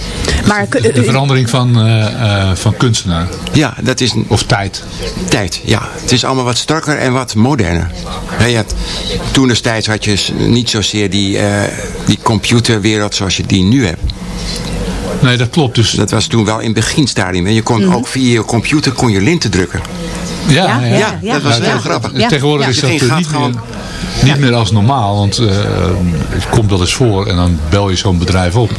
Maar De verandering van, eh, eh, van kunstenaar. Ja, dat is... Of tijd. Tijd, ja. Het is allemaal wat strakker en wat moderner. Je had, toen destijds had je niet zozeer die, eh, die computerwereld zoals je die nu hebt. Nee, dat klopt. Dus... Dat was toen wel in het beginstadium. En je kon Mhm. ook via je computer kon je linten drukken. Ja, Ja, ja, ja, dat was Ja, heel grappig. te- Tegenwoordig Ja. is Dus dat eh, niet, gewoon- meer, niet meer als normaal. Want eh, het komt wel eens voor en dan bel je zo'n bedrijf op.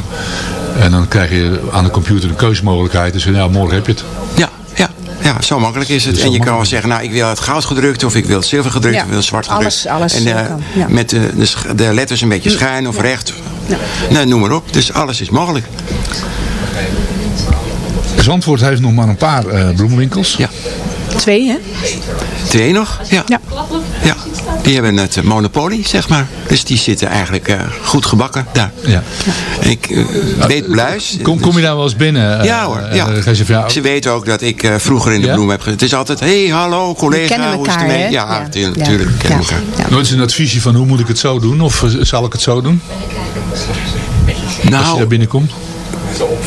En dan krijg je aan de computer een keuzemogelijkheid. Dus ja, morgen heb je het. Ja, ja, ja, zo makkelijk is het. Dus en je kan wel zeggen, nou ik wil het goud gedrukt of ik wil het zilver gedrukt Ja, of ik wil het zwart gedrukt. alles- alles, en eh, ja. met de, de, de letters een beetje schuin of recht. Nou, noem maar op. Dus alles is mogelijk. Zandvoort heeft nog maar een paar eh, bloemenwinkels. Ja. Twee, hè? Twee nog? Ja. Ja. ja. Die hebben het monopolie, zeg maar. Dus die zitten eigenlijk eh, goed gebakken daar. Ja. Ik eh, weet Bluis. Kom, kom je daar wel eens binnen? eh, Ja hoor, ja. Ze weten ook dat ik eh, vroeger in de Ja? bloem heb gezeten. Het is altijd, hé, hey, hallo, collega, kennen hoe is het elkaar, hè? Ja, Ja. natuurlijk, Ja. natuurlijk, we kennen Ja. elkaar. Nooit een adviesje van hoe moet ik het zo doen? Of zal ik het zo doen? Als je Nou, daar binnenkomt?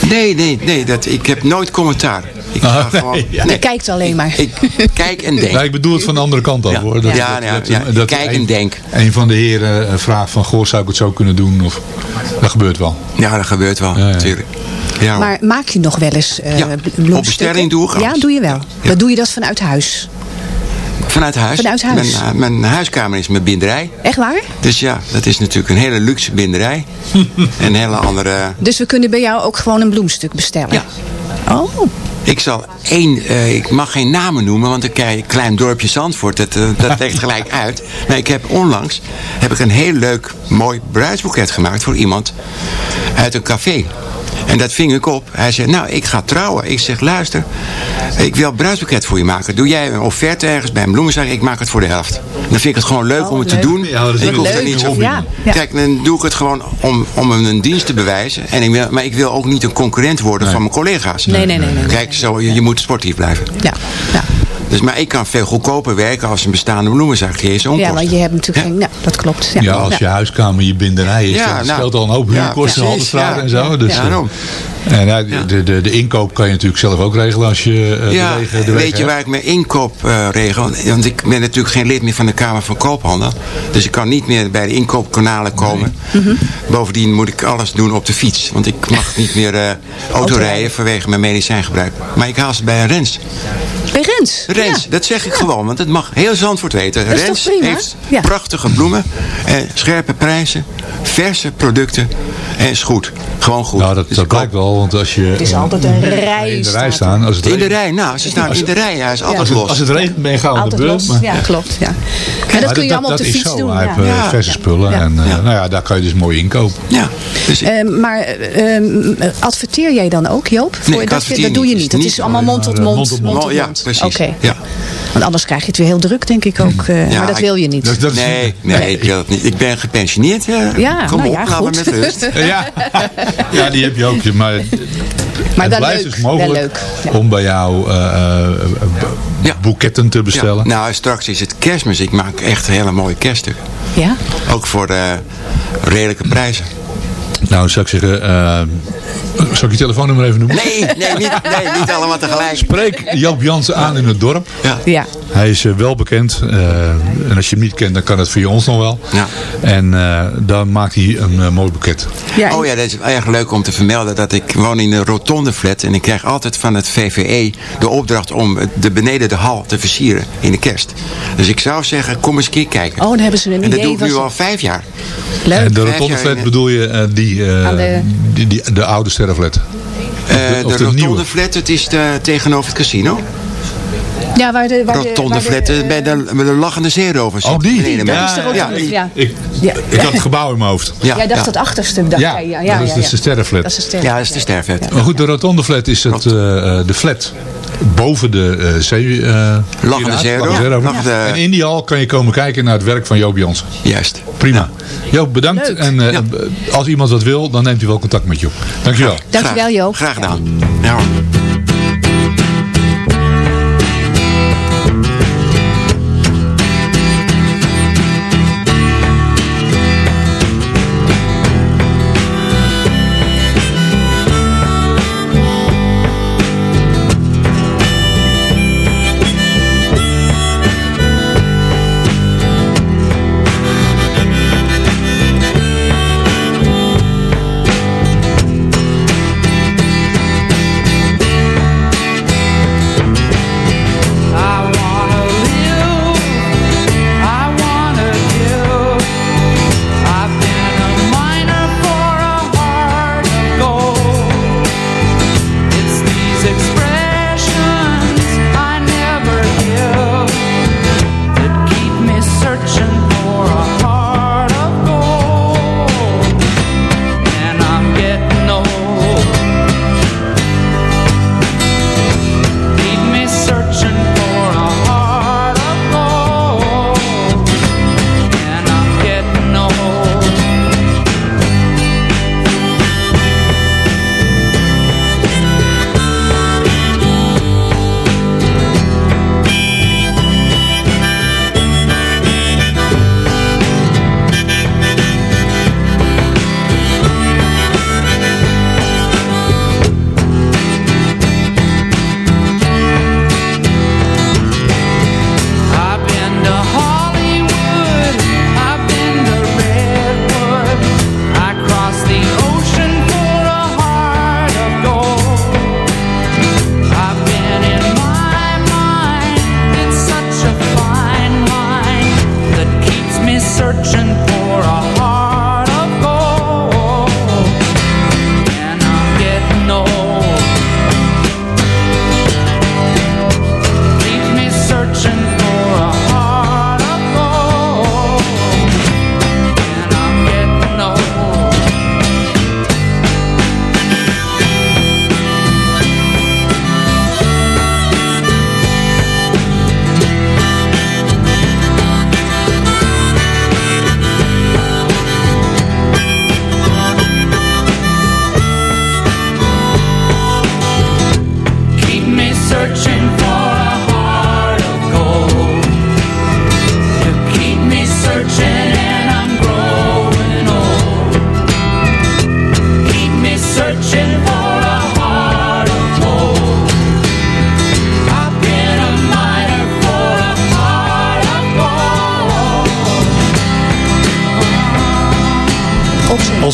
nee, nee, nee, dat, ik heb nooit commentaar. Ik Ah, ga nee, gewoon, ja. Je kijkt alleen maar. ik kijk en denk. Ja, ik bedoel het van de andere kant af Ja. hoor. Dat, Ja, dat, ja, dat- ja, dat kijk een- en denk. Een van de heren eh, vraagt van, goh, zou ik het zo kunnen doen? Of, dat gebeurt wel. Ja, dat gebeurt wel, Ja, ja. natuurlijk. Ja. Maar maak je nog wel eens eh Ja, bloemstukken? op bestelling doe ik Ja, doe je wel. Dan doe je dat vanuit huis. Vanuit huis. Vanuit huis. Mijn, eh, mijn huiskamer is mijn binderij. Echt waar? Dus ja, dat is natuurlijk een hele luxe binderij. en *laughs* een hele andere... Dus we kunnen bij jou ook gewoon een bloemstuk bestellen? Ja. Oh, Ik zal één, eh, ik mag geen namen noemen, want een klein dorpje Zandvoort. Dat, eh, dat *laughs* legt gelijk uit. Maar ik heb onlangs heb ik een heel leuk, mooi bruidsboeket gemaakt voor iemand uit een café. En dat ving ik op. Hij zei, nou, ik ga trouwen. Ik zeg, luister, ik wil een bruidsboeket voor je maken. Doe jij een offerte ergens bij een bloemenzaak? Ik maak het voor de helft. Dan vind ik het gewoon leuk Oh, om het leuk. te doen. Ja, dat is ik een hoef er leuk. niet zo... Ja, ja. Kijk, dan doe ik het gewoon om, om hem een dienst te bewijzen. En ik wil, maar ik wil ook niet een concurrent worden van mijn collega's. Nee, nee, nee, nee, nee. Kijk, zo, je, je moet sportief blijven. ja. ja. Dus, maar ik kan veel goedkoper werken als een bestaande bloemenzaak. Is Ja, want je hebt natuurlijk geen... Ja, dat klopt. Ja, Ja, als je huiskamer je binderij is, Ja, dan nou, scheelt al een hoop ja, huurkosten, precies, ja. en zo. Dus, Ja, eh, daarom. en ja, de, de, de inkoop kan je natuurlijk zelf ook regelen als je eh, Ja, de wegen, de wegen weet je hebt. waar ik mijn inkoop eh, regel? Want- ik ben natuurlijk geen lid meer van de Kamer van Koophandel. Dus ik kan niet meer bij de inkoopkanalen komen. Mhm. Bovendien moet ik alles doen op de fiets. Want ik mag niet meer eh autorijden vanwege mijn medicijngebruik. Maar ik haal ze bij een Rens. Bij Rens? Rens, dat zeg ik gewoon, want het mag heel Zandvoort weten. Dat Rens prima? heeft Ja. prachtige bloemen, eh, scherpe prijzen, verse producten en is goed. Gewoon goed. Nou, dat, Dus dat blijkt wel, want als je Het is altijd een rij. in de rij staan, als het in de regent- rij, nou, ze staan in de rij. Hij is altijd los. als het regent ben je gauw aan de beurt. maar- Ja, klopt. Ja. En Maar dat kun je allemaal op de fiets doen. Hij ja. heeft eh, Ja. verse spullen Ja. en eh, Ja. nou ja, daar kan je dus mooi inkopen. Ja, dus ik- Eh, maar eh, eh, adverteer jij dan ook, Joop? Voor Nee, dat, doe je niet. niet. Dat is allemaal mond tot mond. mond tot mond mond. tot Ja, mond. Precies. Oké. Ja. Want anders krijg je het weer heel druk, denk ik ook. eh, Ja, maar dat ik- wil je niet. Dat, dat is- nee, nee, ik wil het niet. Ik ben gepensioneerd. eh. Ja, Kom nou op, ja, goed. met rust. *laughs* Ja. ja, die heb je ook. Maar, Maar het wel blijft leuk, dus mogelijk wel leuk. Ja. om bij jou eh, eh, Ja. boeketten te bestellen. Ja, nou, straks is het kerstmis. Ik maak echt hele mooie kerststukken. Ja? Ook voor eh, redelijke prijzen. Nou, zou ik zeggen, zal ik je telefoonnummer even noemen? Nee, nee, niet, nee, niet allemaal tegelijk. Spreek Joop Jansen aan in het dorp. Ja. Ja. Hij is eh, wel bekend. eh, en als je hem niet kent, dan kan het via ons nog wel. Ja. En eh, dan maakt hij een mooi boeket. Ja, Oh ja, dat is erg leuk om te vermelden dat ik woon in een rotonde flat en ik krijg altijd van het VVE de opdracht om de beneden de hal te versieren in de kerst. Dus ik zou zeggen, kom eens een keer kijken. Oh, dan hebben ze een en dat idee. doe ik nu al vijf jaar. Leuk. En de rotonde flat bedoel je die, eh, de- die, die- de oude sterrenflat? Eh, of de de nieuwe? rotonde flat, het is de, tegenover het casino. Ja, waar de... Waar de- Rotonde waar de- flat, eh, bij de, bij de lachende zeerover zit. Oh, die? Dat de ja. Ik, Ja. ik had het gebouw in mijn hoofd. Ja, Jij dacht ja. het achterste, dacht Ja, jij. Ja, ja, dat is ja, dus ja. de sterrenflat. Dat is de. Ja, dat is de sterflat. Maar goed, de rotonde flat is het, eh, eh, de flat boven de eh zee. eh, Zero. Lachende Zero. Ja. Ja. En in die hal kan je komen kijken naar het werk van Joop Jansen. Juist. Prima. Joop, bedankt. Leuk. En eh, als iemand wat wil, dan neemt hij wel contact met je op. Dankjewel. Dankjewel, Joop. Graag gedaan. Ja hoor.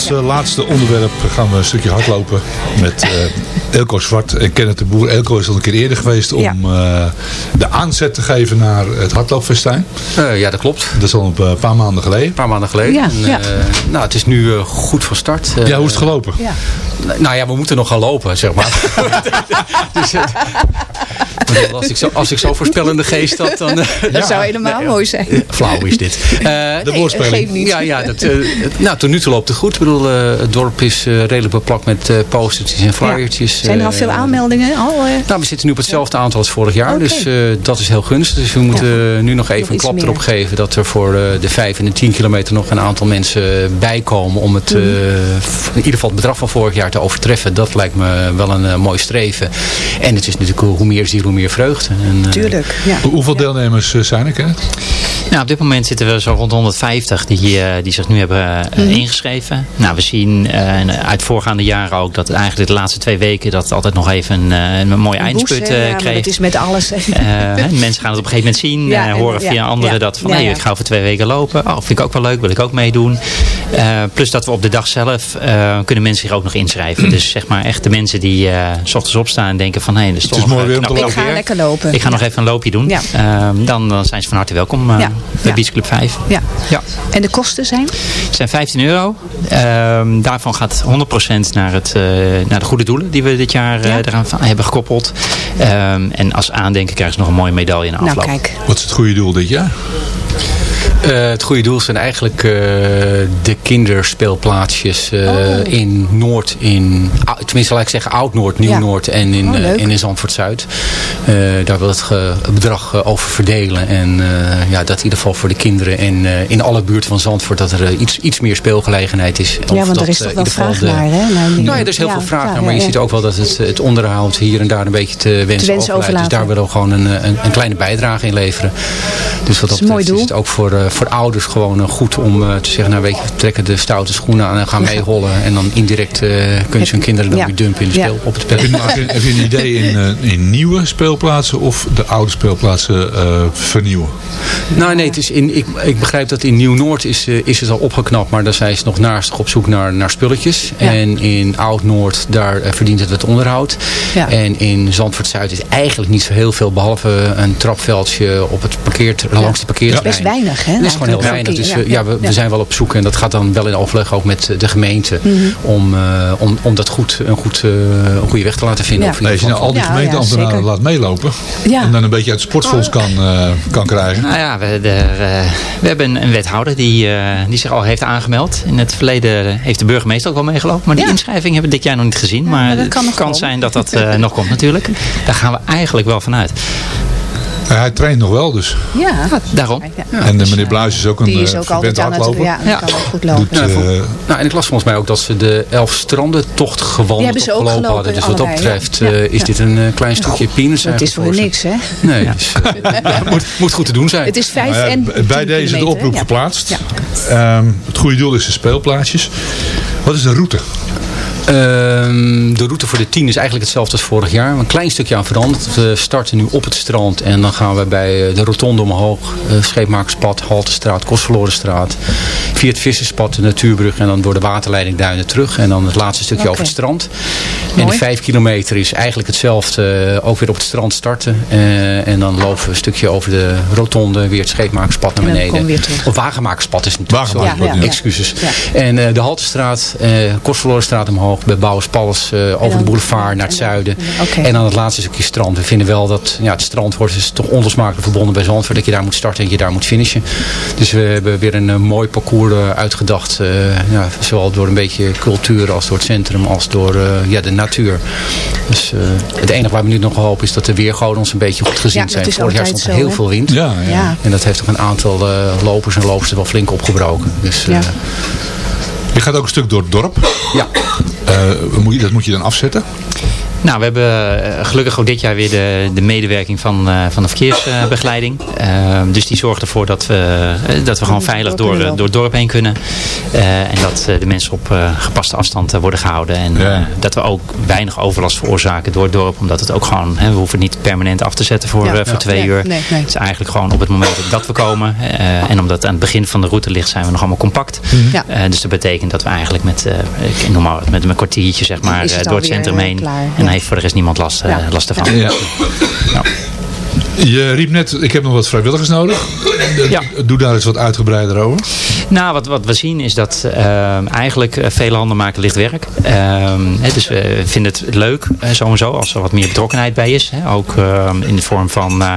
Als eh, laatste onderwerp gaan we een stukje hardlopen met eh Elko Zwart en Kenneth de Boer. Elko is al een keer eerder geweest om eh, de aanzet te geven naar het hardloopfestijn. Eh, ja, dat klopt. Dat is al een pa- paar maanden geleden. Een paar maanden geleden. Ja, En, ja. nou, het is nu eh, goed van start. Ja, hoe is het gelopen? Nou ja, we moeten nog gaan lopen, zeg maar. *laughs* *laughs* dus, *laughs* als, ik zo, als ik zo voorspellende geest had, dan... eh, Dat zou helemaal mooi zijn. Flauw is dit. *laughs* De woordspeling. geeft niet. Ja, ja dat, eh, nou, tot nu toe loopt het goed. Ik bedoel, eh, het dorp is eh, redelijk beplakt met eh postertjes en flyertjes. Zijn er al eh, veel aanmeldingen? Al, eh? nou, we zitten nu op hetzelfde aantal als vorig jaar. Dus eh, dat is heel gunstig. Dus we moeten nu nog even een klap meer. erop geven. Dat er voor eh, de 5 en de 10 kilometer nog een aantal mensen bijkomen. Om het, Mhm. eh, in ieder geval het bedrag van vorig jaar te overtreffen. Dat lijkt me wel een eh, mooi streven. En het is natuurlijk hoe meer ziel, hoe meer vreugde. En, eh, Tuurlijk, ja. Hoe- Hoeveel deelnemers eh, zijn er, Kenneth? Nou, op dit moment zitten we zo rond 150 die, eh, die zich nu hebben Mhm. ingeschreven. Nou, we zien eh, uit voorgaande jaren ook dat eigenlijk de laatste twee weken dat altijd nog even een, eh, een mooie Een hè? eh, Ja, kreeg. het is met alles. Eh, *laughs* mensen gaan het op een gegeven moment zien, Ja, eh, en- horen ja, via anderen ja. dat van nee, ja. ik ga over twee weken lopen. Oh, vind ik ook wel leuk, wil ik ook meedoen. Eh, plus dat we op de dag zelf eh, kunnen mensen zich ook nog inschrijven. Dus zeg maar echt de mensen die eh, s ochtends opstaan en denken van hé, hey, er is toch is mooi weer om te knap lopen. Ik ga lekker lopen. Ik ga nog even een loopje doen. Ja. Ehm, dan, dan zijn ze van harte welkom eh, Ja. bij Ja. Beach Club 5. Ja. Ja. En de kosten zijn? Het zijn 15 euro. Ehm, daarvan gaat 100% naar, het, eh, naar de goede doelen die we dit jaar eh, eraan hebben gekoppeld. Ehm, en als aandenken krijgen ze nog een mooie medaille in de afloop. Nou, kijk. Wat is het goede doel dit jaar? Eh, het goede doel zijn eigenlijk eh, de kinderspeelplaatsjes eh, Oh. in Noord, in, tenminste laat ik zeggen Oud-Noord, Nieuw-Noord en in, Oh, en in Zandvoort-Zuid. Daar wil het bedrag over verdelen en ja, dat in ieder geval voor de kinderen en in alle buurten van Zandvoort dat er iets, iets meer speelgelegenheid is. Ja, want dat, er is toch wel vraag de- naar, hè? Nou ja, er is heel Ja, veel vraag naar, maar je ziet ook wel dat het, het onderhoud hier en daar een beetje te wensen, wensen overlaat. Dus daar willen we gewoon een, een, een kleine bijdrage in leveren. Dus wat dat is een mooi betreft is het ook voor, voor ouders gewoon eh, goed om eh, te zeggen, nou weet je, we trekken de stoute schoenen aan en gaan meehollen. En dan indirect eh kunnen ze hun kinderen dan Ja. weer dumpen in de Ja. speel, op het Heb je, speel. heb je- heb je een idee in, eh, in nieuwe speelplaatsen of de oude speelplaatsen eh, vernieuwen? Nou nee, het is in, ik, ik begrijp dat in Nieuw-Noord is, is het al opgeknapt, maar daar zijn ze nog naastig op zoek naar, naar spulletjes. En in Oud-Noord, daar verdient het het onderhoud. Ja. En in Zandvoort-Zuid is eigenlijk niet zo heel veel, behalve een trapveldje op het parkeert, langs de parkeerterrein. Best weinig, hè? Dat is gewoon heel weinig. Dus Ja, eh, ja, we, zijn wel op zoek en dat gaat dan wel in overleg ook met eh, de gemeente Mhm. om, eh, om, om dat goed, een, goed, eh, een goede weg te laten vinden. Ja. Of Nee, als je nou al die Ja, ja, gemeenteambtenaren laat meelopen Ja. en dan een beetje uit het sportfonds kan, eh, kan krijgen. Nou ja, we, de, eh, we hebben een, wethouder die, eh, die zich al heeft aangemeld. In het verleden heeft de burgemeester ook wel meegelopen. Maar die Ja. inschrijving hebben we dit jaar nog niet gezien. maar het kan nog kan zijn dat dat eh, nog komt natuurlijk. Daar gaan we eigenlijk wel vanuit. Eh, hij traint nog wel dus. Ja, Daarom. en de meneer Bluis is ook een die is eh, ook altijd aan het... Ja, die Ja. kan ook goed lopen. Doet, eh, Nou, en ik las volgens mij ook dat ze de elf stranden tocht gewandeld Die hebben ze of ook gelopen hadden. Dus wat dat betreft Ja. eh, is Ja. dit een eh, klein stukje peanuts Het is voor niks, hè? Nee, dus, *laughs* eh, moet, moet goed te doen zijn. Het is vijf Nou ja, en bij 10 deze de oproep ja. geplaatst. Ja. Ehm, het goede doel is de speelplaatsjes. Wat is de route? Ehm, de route voor de 10 is eigenlijk hetzelfde als vorig jaar. Een klein stukje aan veranderd. We starten nu op het strand en dan gaan we bij eh, de rotonde omhoog. Uh, Scheepmakerspad, Haltestraat, Kostverlorenstraat. Via het Visserspad, de Natuurbrug en dan door de waterleiding Duinen terug. En dan het laatste stukje over het strand. En de 5 kilometer is eigenlijk hetzelfde. eh, ook weer op het strand starten. Eh, en dan lopen we een stukje over de rotonde. Weer het Scheepmakerspad naar En dan beneden. Of Wagenmakerspad is natuurlijk. Wagenmakerspad, ja. Ja, ja. Excuses. Ja. En eh, de Haltestraat, eh Kostverlorenstraat omhoog, bij Bouwerspalles eh over dan- de boulevard naar het zuiden. En dan het laatste stukje strand. We vinden wel dat ja, het strand wordt dus toch onlosmakelijk verbonden bij Zandvoort. Dat je daar moet starten en je daar moet finishen. Dus we hebben weer een eh, mooi parcours eh, uitgedacht. eh, ja, zowel door een beetje cultuur als door het centrum als door eh, ja, de natuur. Dus eh, het enige waar we nu nog hopen is dat de weergoden ons een beetje goed gezien Ja, zijn. Vorig jaar stond zo, heel veel wind. Ja, ja. Ja. En dat heeft toch een aantal eh, lopers en loopsters wel flink opgebroken. Dus, Ja. eh, Je gaat ook een stuk door het dorp. ja. Eh, dat moet je dan afzetten. Nou, we hebben eh, gelukkig ook dit jaar weer de, de medewerking van, eh, van de verkeersbegeleiding. Eh, dus die zorgt ervoor dat we, dat we gewoon veilig door, door het dorp heen kunnen. Eh, en dat de mensen op eh, gepaste afstand worden gehouden. En dat we ook weinig overlast veroorzaken door het dorp. Omdat het ook gewoon, hè, we hoeven het niet permanent af te zetten voor, Ja. voor Ja. twee Nee, uur. nee, nee. Het is eigenlijk gewoon op het moment *laughs* dat we komen. en omdat het aan het begin van de route ligt zijn we nog allemaal compact. Ja. Eh, dus dat betekent dat we eigenlijk met, eh, ik noem maar, wat, met een kwartiertje zeg maar, het eh, door het centrum heen. klaar, En ja. Heeft voor de rest niemand last, eh, Ja. last ervan. Ja. Je riep net, ik heb nog wat vrijwilligers nodig. Ja. Doe daar eens wat uitgebreider over. Nou, wat, wat we zien is dat ehm, eigenlijk eh, vele handen maken licht werk. Ehm, dus we vinden het leuk, eh, sowieso, als er wat meer betrokkenheid bij is. Hè. Ook ehm, in de vorm van eh,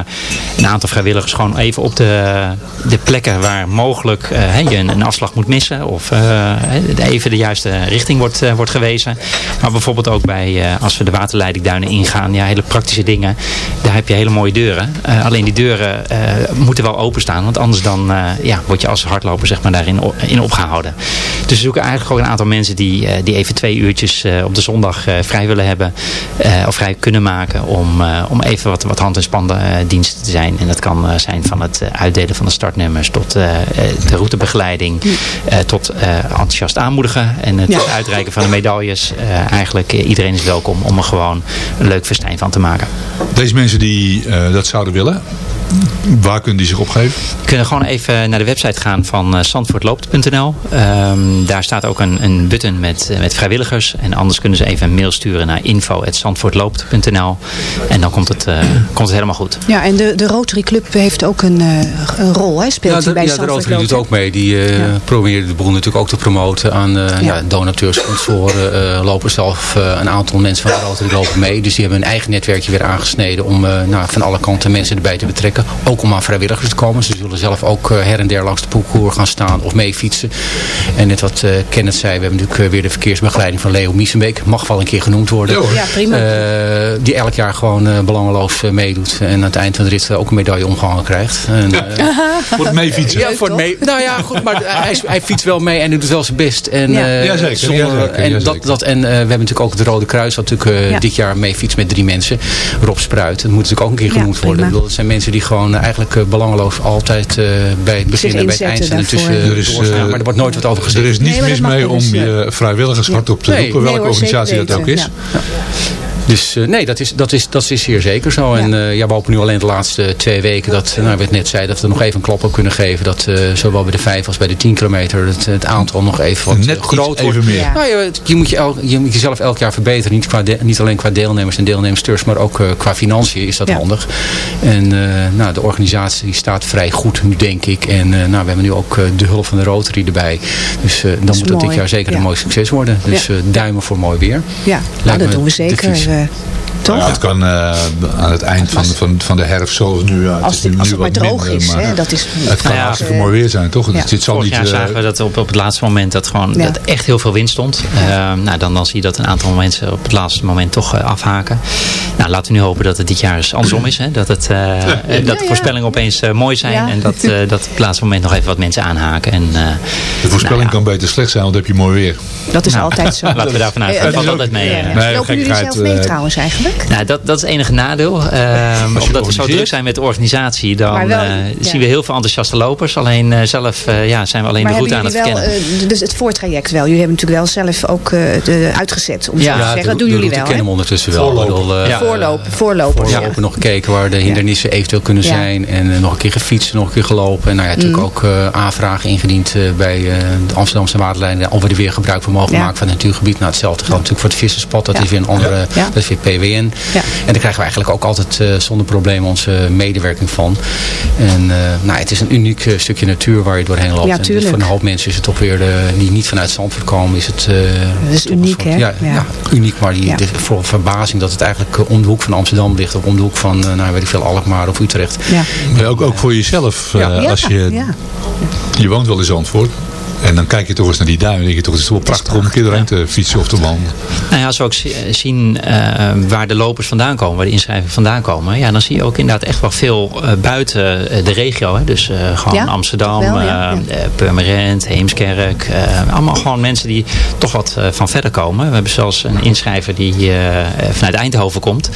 een aantal vrijwilligers gewoon even op de, de plekken waar mogelijk eh, je een, een afslag moet missen. Of eh, even de juiste richting wordt, eh, wordt gewezen. Maar bijvoorbeeld ook bij, eh, als we de waterleidingduinen ingaan, ja, hele praktische dingen. Daar heb je hele mooie deuren. Eh, alleen die deuren eh, moeten wel openstaan. Want anders dan eh, ja, word je als hardloper zeg maar, daarin in opgehouden. Dus we zoeken eigenlijk ook een aantal mensen die, eh, die even twee uurtjes eh, op de zondag eh, vrij willen hebben. eh, of vrij kunnen maken om, eh, om even wat, wat hand- en spandiensten te zijn. En dat kan eh, zijn van het eh, uitdelen van de startnummers tot de routebegeleiding. eh, tot eh, enthousiast aanmoedigen en het Ja. uitreiken van de medailles. Eh, eigenlijk iedereen is welkom om er gewoon een leuk festijn van te maken. Deze mensen die eh, dat zouden willen, waar kunnen die zich opgeven? kunnen gewoon even naar de website gaan van uh, zandvoortloopt.nl. Ehm, daar staat ook een, een button met, eh, met vrijwilligers. En anders kunnen ze even een mail sturen naar info.zandvoortloopt.nl. En dan komt het, eh, komt het helemaal goed. Ja, en de, de Rotary Club heeft ook een, eh, een rol, hè? Speelt Ja, de, bij ja, de Rotary doet ook mee. Die eh proberen de boel natuurlijk ook te promoten aan eh, ja. donateurs, sponsoren, eh, lopen zelf eh, een aantal mensen van de Rotary lopen mee. Dus die hebben een eigen netwerkje weer aangesneden om eh, nou, van alle kanten mensen erbij te betrekken. Ook om aan vrijwilligers te komen. Ze zullen zelf ook eh, her en der langs de parcours gaan staan of mee fietsen. En net wat eh Kenneth zei, we hebben natuurlijk eh, weer de verkeersbegeleiding van Leo Miesenbeek. Mag wel een keer genoemd worden. Ja, prima. Eh, die elk jaar gewoon eh, belangeloos eh, meedoet. En aan het eind van de rit ook een medaille omgehangen krijgt. En, eh, *laughs* Voor het meefietsen. ja, voor het mee. Nou ja, goed, maar *laughs* hij, hij fietst wel mee en doet wel zijn best. En, Ja. eh, Jazeker, zonder- jazeker, en. Dat, dat, en eh, we hebben natuurlijk ook het Rode Kruis, dat natuurlijk eh, Ja. dit jaar mee fietst met drie mensen. Rob Spruit, dat moet natuurlijk ook een keer Ja, genoemd worden. Ik prima. bedoel, dat zijn mensen die gewoon eigenlijk eh, belangeloos altijd eh, bij het begin en bij het eind Er is, doorstaan. eh, Maar er wordt nooit wat over gezegd. Er is niets Nee, mis mee om dus, je vrijwilligers hardop te Nee. roepen, Nee, welke hoor, organisatie dat ook is. Dus eh, nee, dat is, dat, is, dat is zeer zeker zo. En eh, ja, we hopen nu alleen de laatste twee weken dat, nou, we het net zei, dat we nog even een klap op kunnen geven. Dat eh, zowel bij de 5 als bij de 10 kilometer het, het aantal nog even wat Net eh, iets groot wordt. even meer. Ja. Nou, je, je, moet je, el- je moet jezelf elk jaar verbeteren. Niet, qua de- niet alleen qua deelnemers en deelnemsters, maar ook eh, qua financiën is dat Ja. handig. En eh, nou, de organisatie staat vrij goed nu, denk ik. En eh, nou, we hebben nu ook eh, de hulp van de Rotary erbij. Dus eh, dan moet dat dit jaar zeker Ja. een mooi succes worden. Dus eh, duimen voor mooi weer. Ja, nou, dat me doen we zeker. Eh, toch? Ja, het kan eh, aan het eind van, van, van de herfst zoals nu. Ja, Als is het- nu als het maar wat droog minder, is, maar hè, dat is- Het kan Nou ja, hartstikke mooi weer zijn, toch? ja. Het, het zal Vorig niet, jaar eh, zagen we dat op, op het laatste moment dat, gewoon, Ja. dat echt heel veel wind stond. Eh, nou, dan, dan zie je dat een aantal mensen op het laatste moment toch afhaken. Nou, laten we nu hopen dat het dit jaar eens andersom is. Hè? Dat, het, dat de ja. voorspellingen opeens mooi zijn. Ja. En dat, eh, dat op het laatste moment nog even wat mensen aanhaken. En, eh, de voorspelling nou ja, kan beter slecht zijn, want dan heb je mooi weer. Dat is Nou, altijd *laughs* zo. Laten we daarvan. Eh, Dat valt altijd mee. ja, eh. ja. Nee, Trouwens eigenlijk? Nou, dat, dat is het enige nadeel. Eh, omdat we zo druk zijn met de organisatie, dan wel, eh, ja. zien we heel veel enthousiaste lopers. Alleen eh, zelf eh, ja, zijn we alleen maar de route aan het verkennen. dus het voortraject wel. Jullie hebben natuurlijk wel zelf ook eh, de, uitgezet. Om zo Ja, te ja, zeggen. Dat doen de jullie wel. kennen we ondertussen wel. Voorlopen. Ja. Voorlopen, voorlopers. We hebben nog gekeken waar de hindernissen eventueel kunnen Ja. zijn. En nog een keer gefietst, nog een keer gelopen. En nou ja, natuurlijk Mm. ook eh, aanvragen ingediend eh, bij eh, de Amsterdamse waterlijnen. Of we er weer gebruik van mogen Ja. maken van het natuurgebied. Nou, hetzelfde geldt natuurlijk voor het visserspad. Dat Ja. is weer een andere, Dat is weer PWN. Ja. En daar krijgen we eigenlijk ook altijd eh, zonder probleem onze medewerking van. En eh, nou, het is een uniek eh, stukje natuur waar je doorheen loopt. Ja, en dus voor een hoop mensen is het toch weer, die niet vanuit Zandvoort komen, is het... eh, Dat is uniek, hè? Ja, Ja. ja, uniek. Maar die, de, voor verbazing dat het eigenlijk om de hoek van Amsterdam ligt. Of om de hoek van, nou weet ik veel, Alkmaar of Utrecht. Ja. Maar ook, ook voor jezelf, eh, Ja. als je, ja. je woont wel in Zandvoort. En dan kijk je toch eens naar die duin. En denk je toch, het is wel prachtig om een keer doorheen te fietsen of te wandelen. Nou ja, als we ook zi- zien eh, waar de lopers vandaan komen, waar de inschrijvingen vandaan komen. Ja, dan zie je ook inderdaad echt wel veel eh, buiten eh, de regio. Hè. Dus eh, gewoon Ja, Amsterdam, wel, ja, eh, eh, Purmerend, Heemskerk. eh, allemaal gewoon mensen die toch wat eh, van verder komen. We hebben zelfs een inschrijver die eh, eh, vanuit Eindhoven komt.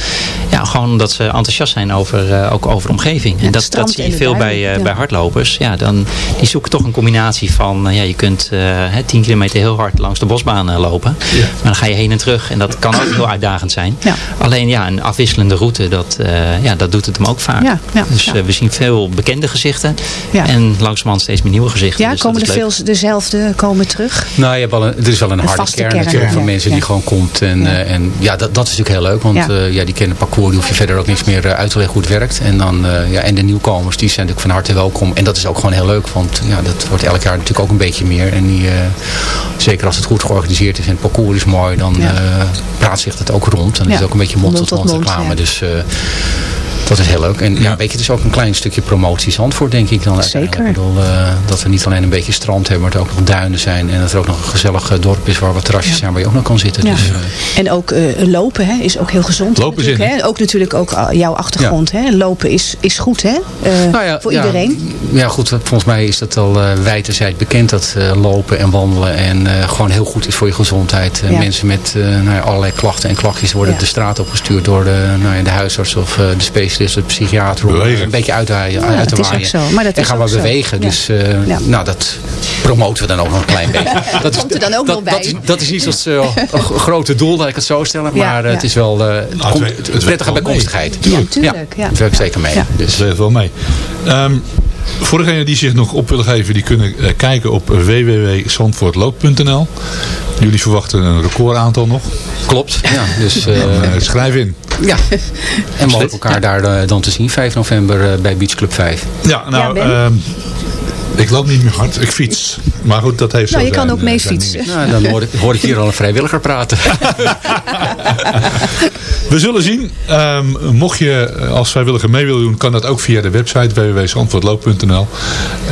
Ja, gewoon omdat ze enthousiast zijn over, eh, ook over de omgeving. en dat, dat zie je veel duinen, bij, eh, ja. bij hardlopers. Ja, dan, die zoeken toch een combinatie van, eh, ja, je kunt eh, hè, 10 kilometer heel hard langs de bosbaan eh, lopen. Maar dan ga je heen en terug en dat kan ook heel uitdagend zijn. Alleen ja, een afwisselende route, dat, eh, ja, dat doet het hem ook vaak. Ja, ja, dus ja. we zien veel bekende gezichten Ja. en langzamerhand steeds meer nieuwe gezichten. Ja, dus komen er leuk. veel dezelfde komen terug? Nou, je hebt wel een, er is wel een, Een harde kern, kern, natuurlijk ja. van mensen Ja. die gewoon komt. En ja, en, ja dat, dat is natuurlijk heel leuk. Want Ja. die kennen het parcours. Die hoef je verder ook niks meer uit te leggen hoe het werkt. En, dan, eh, ja, en de nieuwkomers die zijn natuurlijk van harte welkom. En dat is ook gewoon heel leuk. Want ja, dat wordt elk jaar natuurlijk ook een beetje meer. En die, eh, zeker als het goed georganiseerd is en het parcours is mooi. Dan eh, praat zich dat ook rond. En is het ook een beetje mond, Mond reclame. Dus eh, dat is heel leuk. En ja, weet je, het is ook een klein stukje promotie Zandvoort, denk ik dan. Zeker. Ik bedoel, eh, dat we niet alleen een beetje strand hebben, maar dat er ook nog duinen zijn. En dat er ook nog een gezellig eh, dorp is waar wat terrasjes zijn waar je ook nog kan zitten. Ja. Dus, eh, En ook eh, lopen hè, is ook heel gezond. Lopen is natuurlijk, in, hè. Ook natuurlijk ook jouw achtergrond. Hè. Lopen is, is goed hè? Eh, Nou ja, voor ja, iedereen. Ja, goed. Volgens mij is dat al uh, wijdenzijds bekend dat uh, lopen en wandelen en uh, gewoon heel goed is voor je gezondheid. Ja. Mensen met nou ja, allerlei klachten en klachtjes worden Ja. de straat opgestuurd door de, nou ja, de huisarts of uh, de specialist, de psychiater. Om Bewegen. een beetje uit te, uit te dat is waaien. ook zo. Maar dat en is gaan ook we bewegen. Ja. Dus uh, Ja. nou, dat promoten we dan ook nog een klein beetje. *laughs* Dat Komt er dan ook dat, nog bij. Dat is, dat is niet als uh, grote doel, dat ik het zo stel. Maar Ja, ja. het is wel uh, het Nou, prettige wel bijkomstigheid. mee. Tuurlijk. tuurlijk, ja. Het werkt zeker mee. Ja. Dus, Dat werkt wel mee. Ehm, voor degenen die zich nog op willen geven, die kunnen eh, kijken op www.zandvoortloop.nl. Jullie verwachten een recordaantal nog. Klopt. Ja, *laughs* dus, uh, eh, schrijf in. ja. *laughs* En we hopen elkaar daar uh, dan te zien 5 november uh, bij Beach Club 5. Ja, nou? Ik loop niet meer hard, ik fiets. Maar goed, dat heeft Nou, zo je kan ook mee eh, zijn fietsen. Nou, dan hoor ik, hoor ik hier al een vrijwilliger praten. *laughs* We zullen zien. Ehm, mocht je eh, als vrijwilliger mee willen doen, kan dat ook via de website www.zandvoortloop.nl.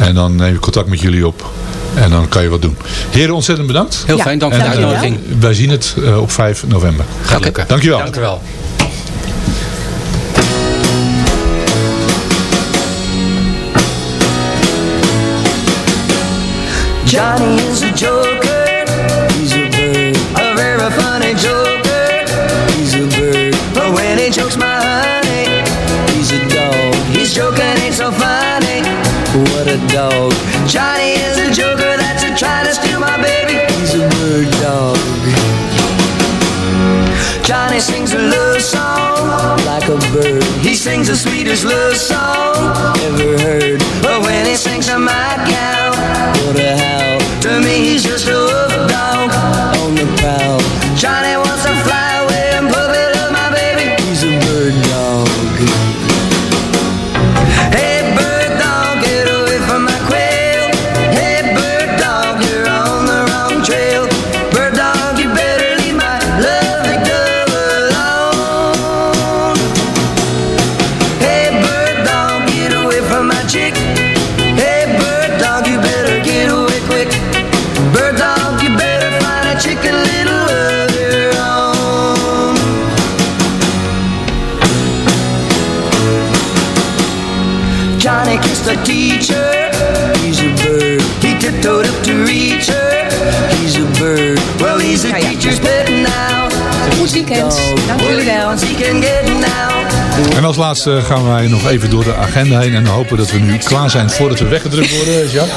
En dan neem ik contact met jullie op. En dan kan je wat doen. Heren, ontzettend bedankt. Heel fijn, dank voor de uitnodiging. wij zien het eh, op 5 november. Gaat lukken. Dankjewel. Dank u wel. Johnny is a joker. He's a bird. A very funny joker. He's a bird. But when he chokes my honey, he's a dog. He's joking, ain't so funny. What a dog. Johnny is a joker that's a trying to steal my baby. He's a bird dog. Johnny sings a love song like a bird. He sings the sweetest love song ever heard. Als laatste gaan wij nog even door de agenda heen. En hopen dat we nu klaar zijn voordat we weggedrukt worden. Jacques.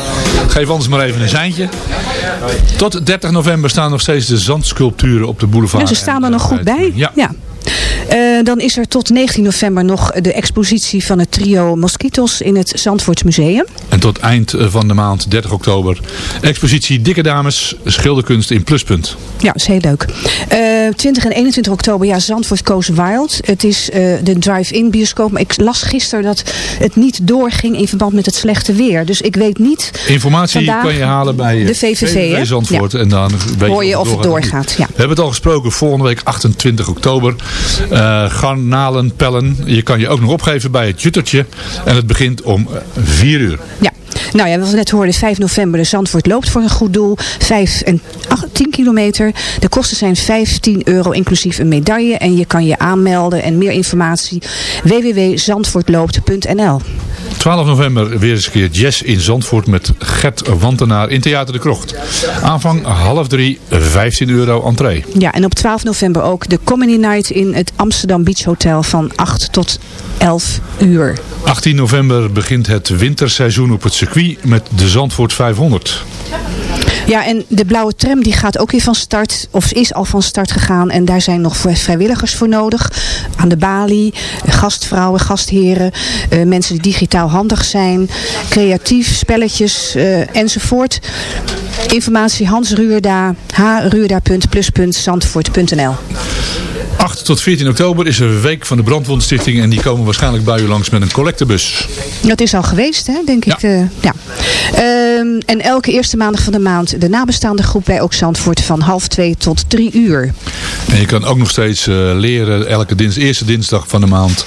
Geef ons maar even een seintje. Tot 30 november staan nog steeds de zandsculpturen op de boulevard. Ja, ze staan er nog goed bij. Ja. Eh, dan is er tot 19 november nog de expositie van het trio Mosquitos in het Zandvoorts Museum. En tot eind eh, van de maand, 30 oktober, expositie Dikke Dames, schilderkunst in Pluspunt. Ja, is heel leuk. Eh, 20 en 21 oktober, ja, Zandvoort Coast Wild. Het is eh, de drive-in bioscoop. Maar ik las gisteren dat het niet doorging in verband met het slechte weer. Dus ik weet niet... Informatie kan je halen bij eh, de VVV? Zandvoort. Ja. En dan weet Hoor je of het doorgaat, ja. We hebben het al gesproken, volgende week 28 oktober. Eh garnalen, pellen. Je kan je ook nog opgeven bij het juttertje. En het begint om 4 uur. Ja. Nou ja, wat we net hoorden, 5 november de Zandvoort loopt voor een goed doel. 5 en 8, 10 kilometer. De kosten zijn 15 euro inclusief een medaille. En je kan je aanmelden en meer informatie www.zandvoortloopt.nl 12 november weer eens een keer jazz in Zandvoort met Gert Wantenaar in Theater de Krocht. Aanvang half drie, 15 euro entree. Ja, en op 12 november ook de Comedy Night in het Amsterdam Beach Hotel van 8 tot 11 uur. 18 november begint het winterseizoen op het circuit met de Zandvoort 500. Ja, en de blauwe tram die gaat ook weer van start, of is al van start gegaan. En daar zijn nog vrijwilligers voor nodig. Aan de balie, gastvrouwen, gastheren, eh, mensen die digitaal handig zijn, creatief, spelletjes eh, enzovoort. Informatie Hans Ruurda, hruurda.plus.zandvoort.nl 8 tot 14 oktober is er week van de Brandwondstichting en die komen waarschijnlijk bij u langs met een collectebus. Dat is al geweest, hè, denk ik. eh, ja. Ehm, en elke eerste maandag van de maand de nabestaande groep bij Ook Zandvoort van half twee tot drie uur. En je kan ook nog steeds eh, leren elke eerste dinsdag van de maand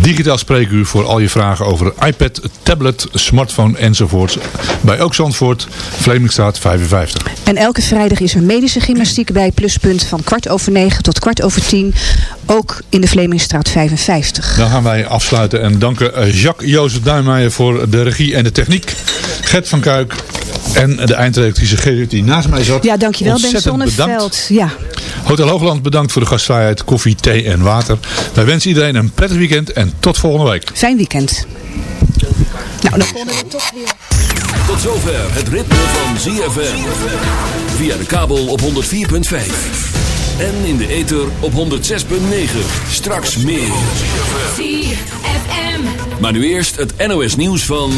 digitaal spreekuur voor al je vragen over iPad, tablet, smartphone enzovoort. Bij Ook Zandvoort, Vlemingstraat 55. En elke vrijdag is er medische gymnastiek bij Pluspunt van kwart over negen tot kwart over tien. Ook in de Vlemingstraat 55. Dan gaan wij afsluiten en danken eh, Jacques-Jozef Duijmaier voor de regie en de techniek. Gert van Kuik en de eindredactrice Gerrit die naast mij zat. Ja, dankjewel Ben Zonneveld. bedankt. Ja. Hotel Hoogland bedankt voor de gastvrijheid, koffie, thee en water. Wij wensen iedereen een prettig weekend en tot volgende week. Fijn weekend. Nou, dan konden we toch weer... Tot zover het ritme van ZFM. Via de kabel op 104.5. En in de ether op 106.9. Straks meer. ZFM. Maar nu eerst het NOS nieuws van...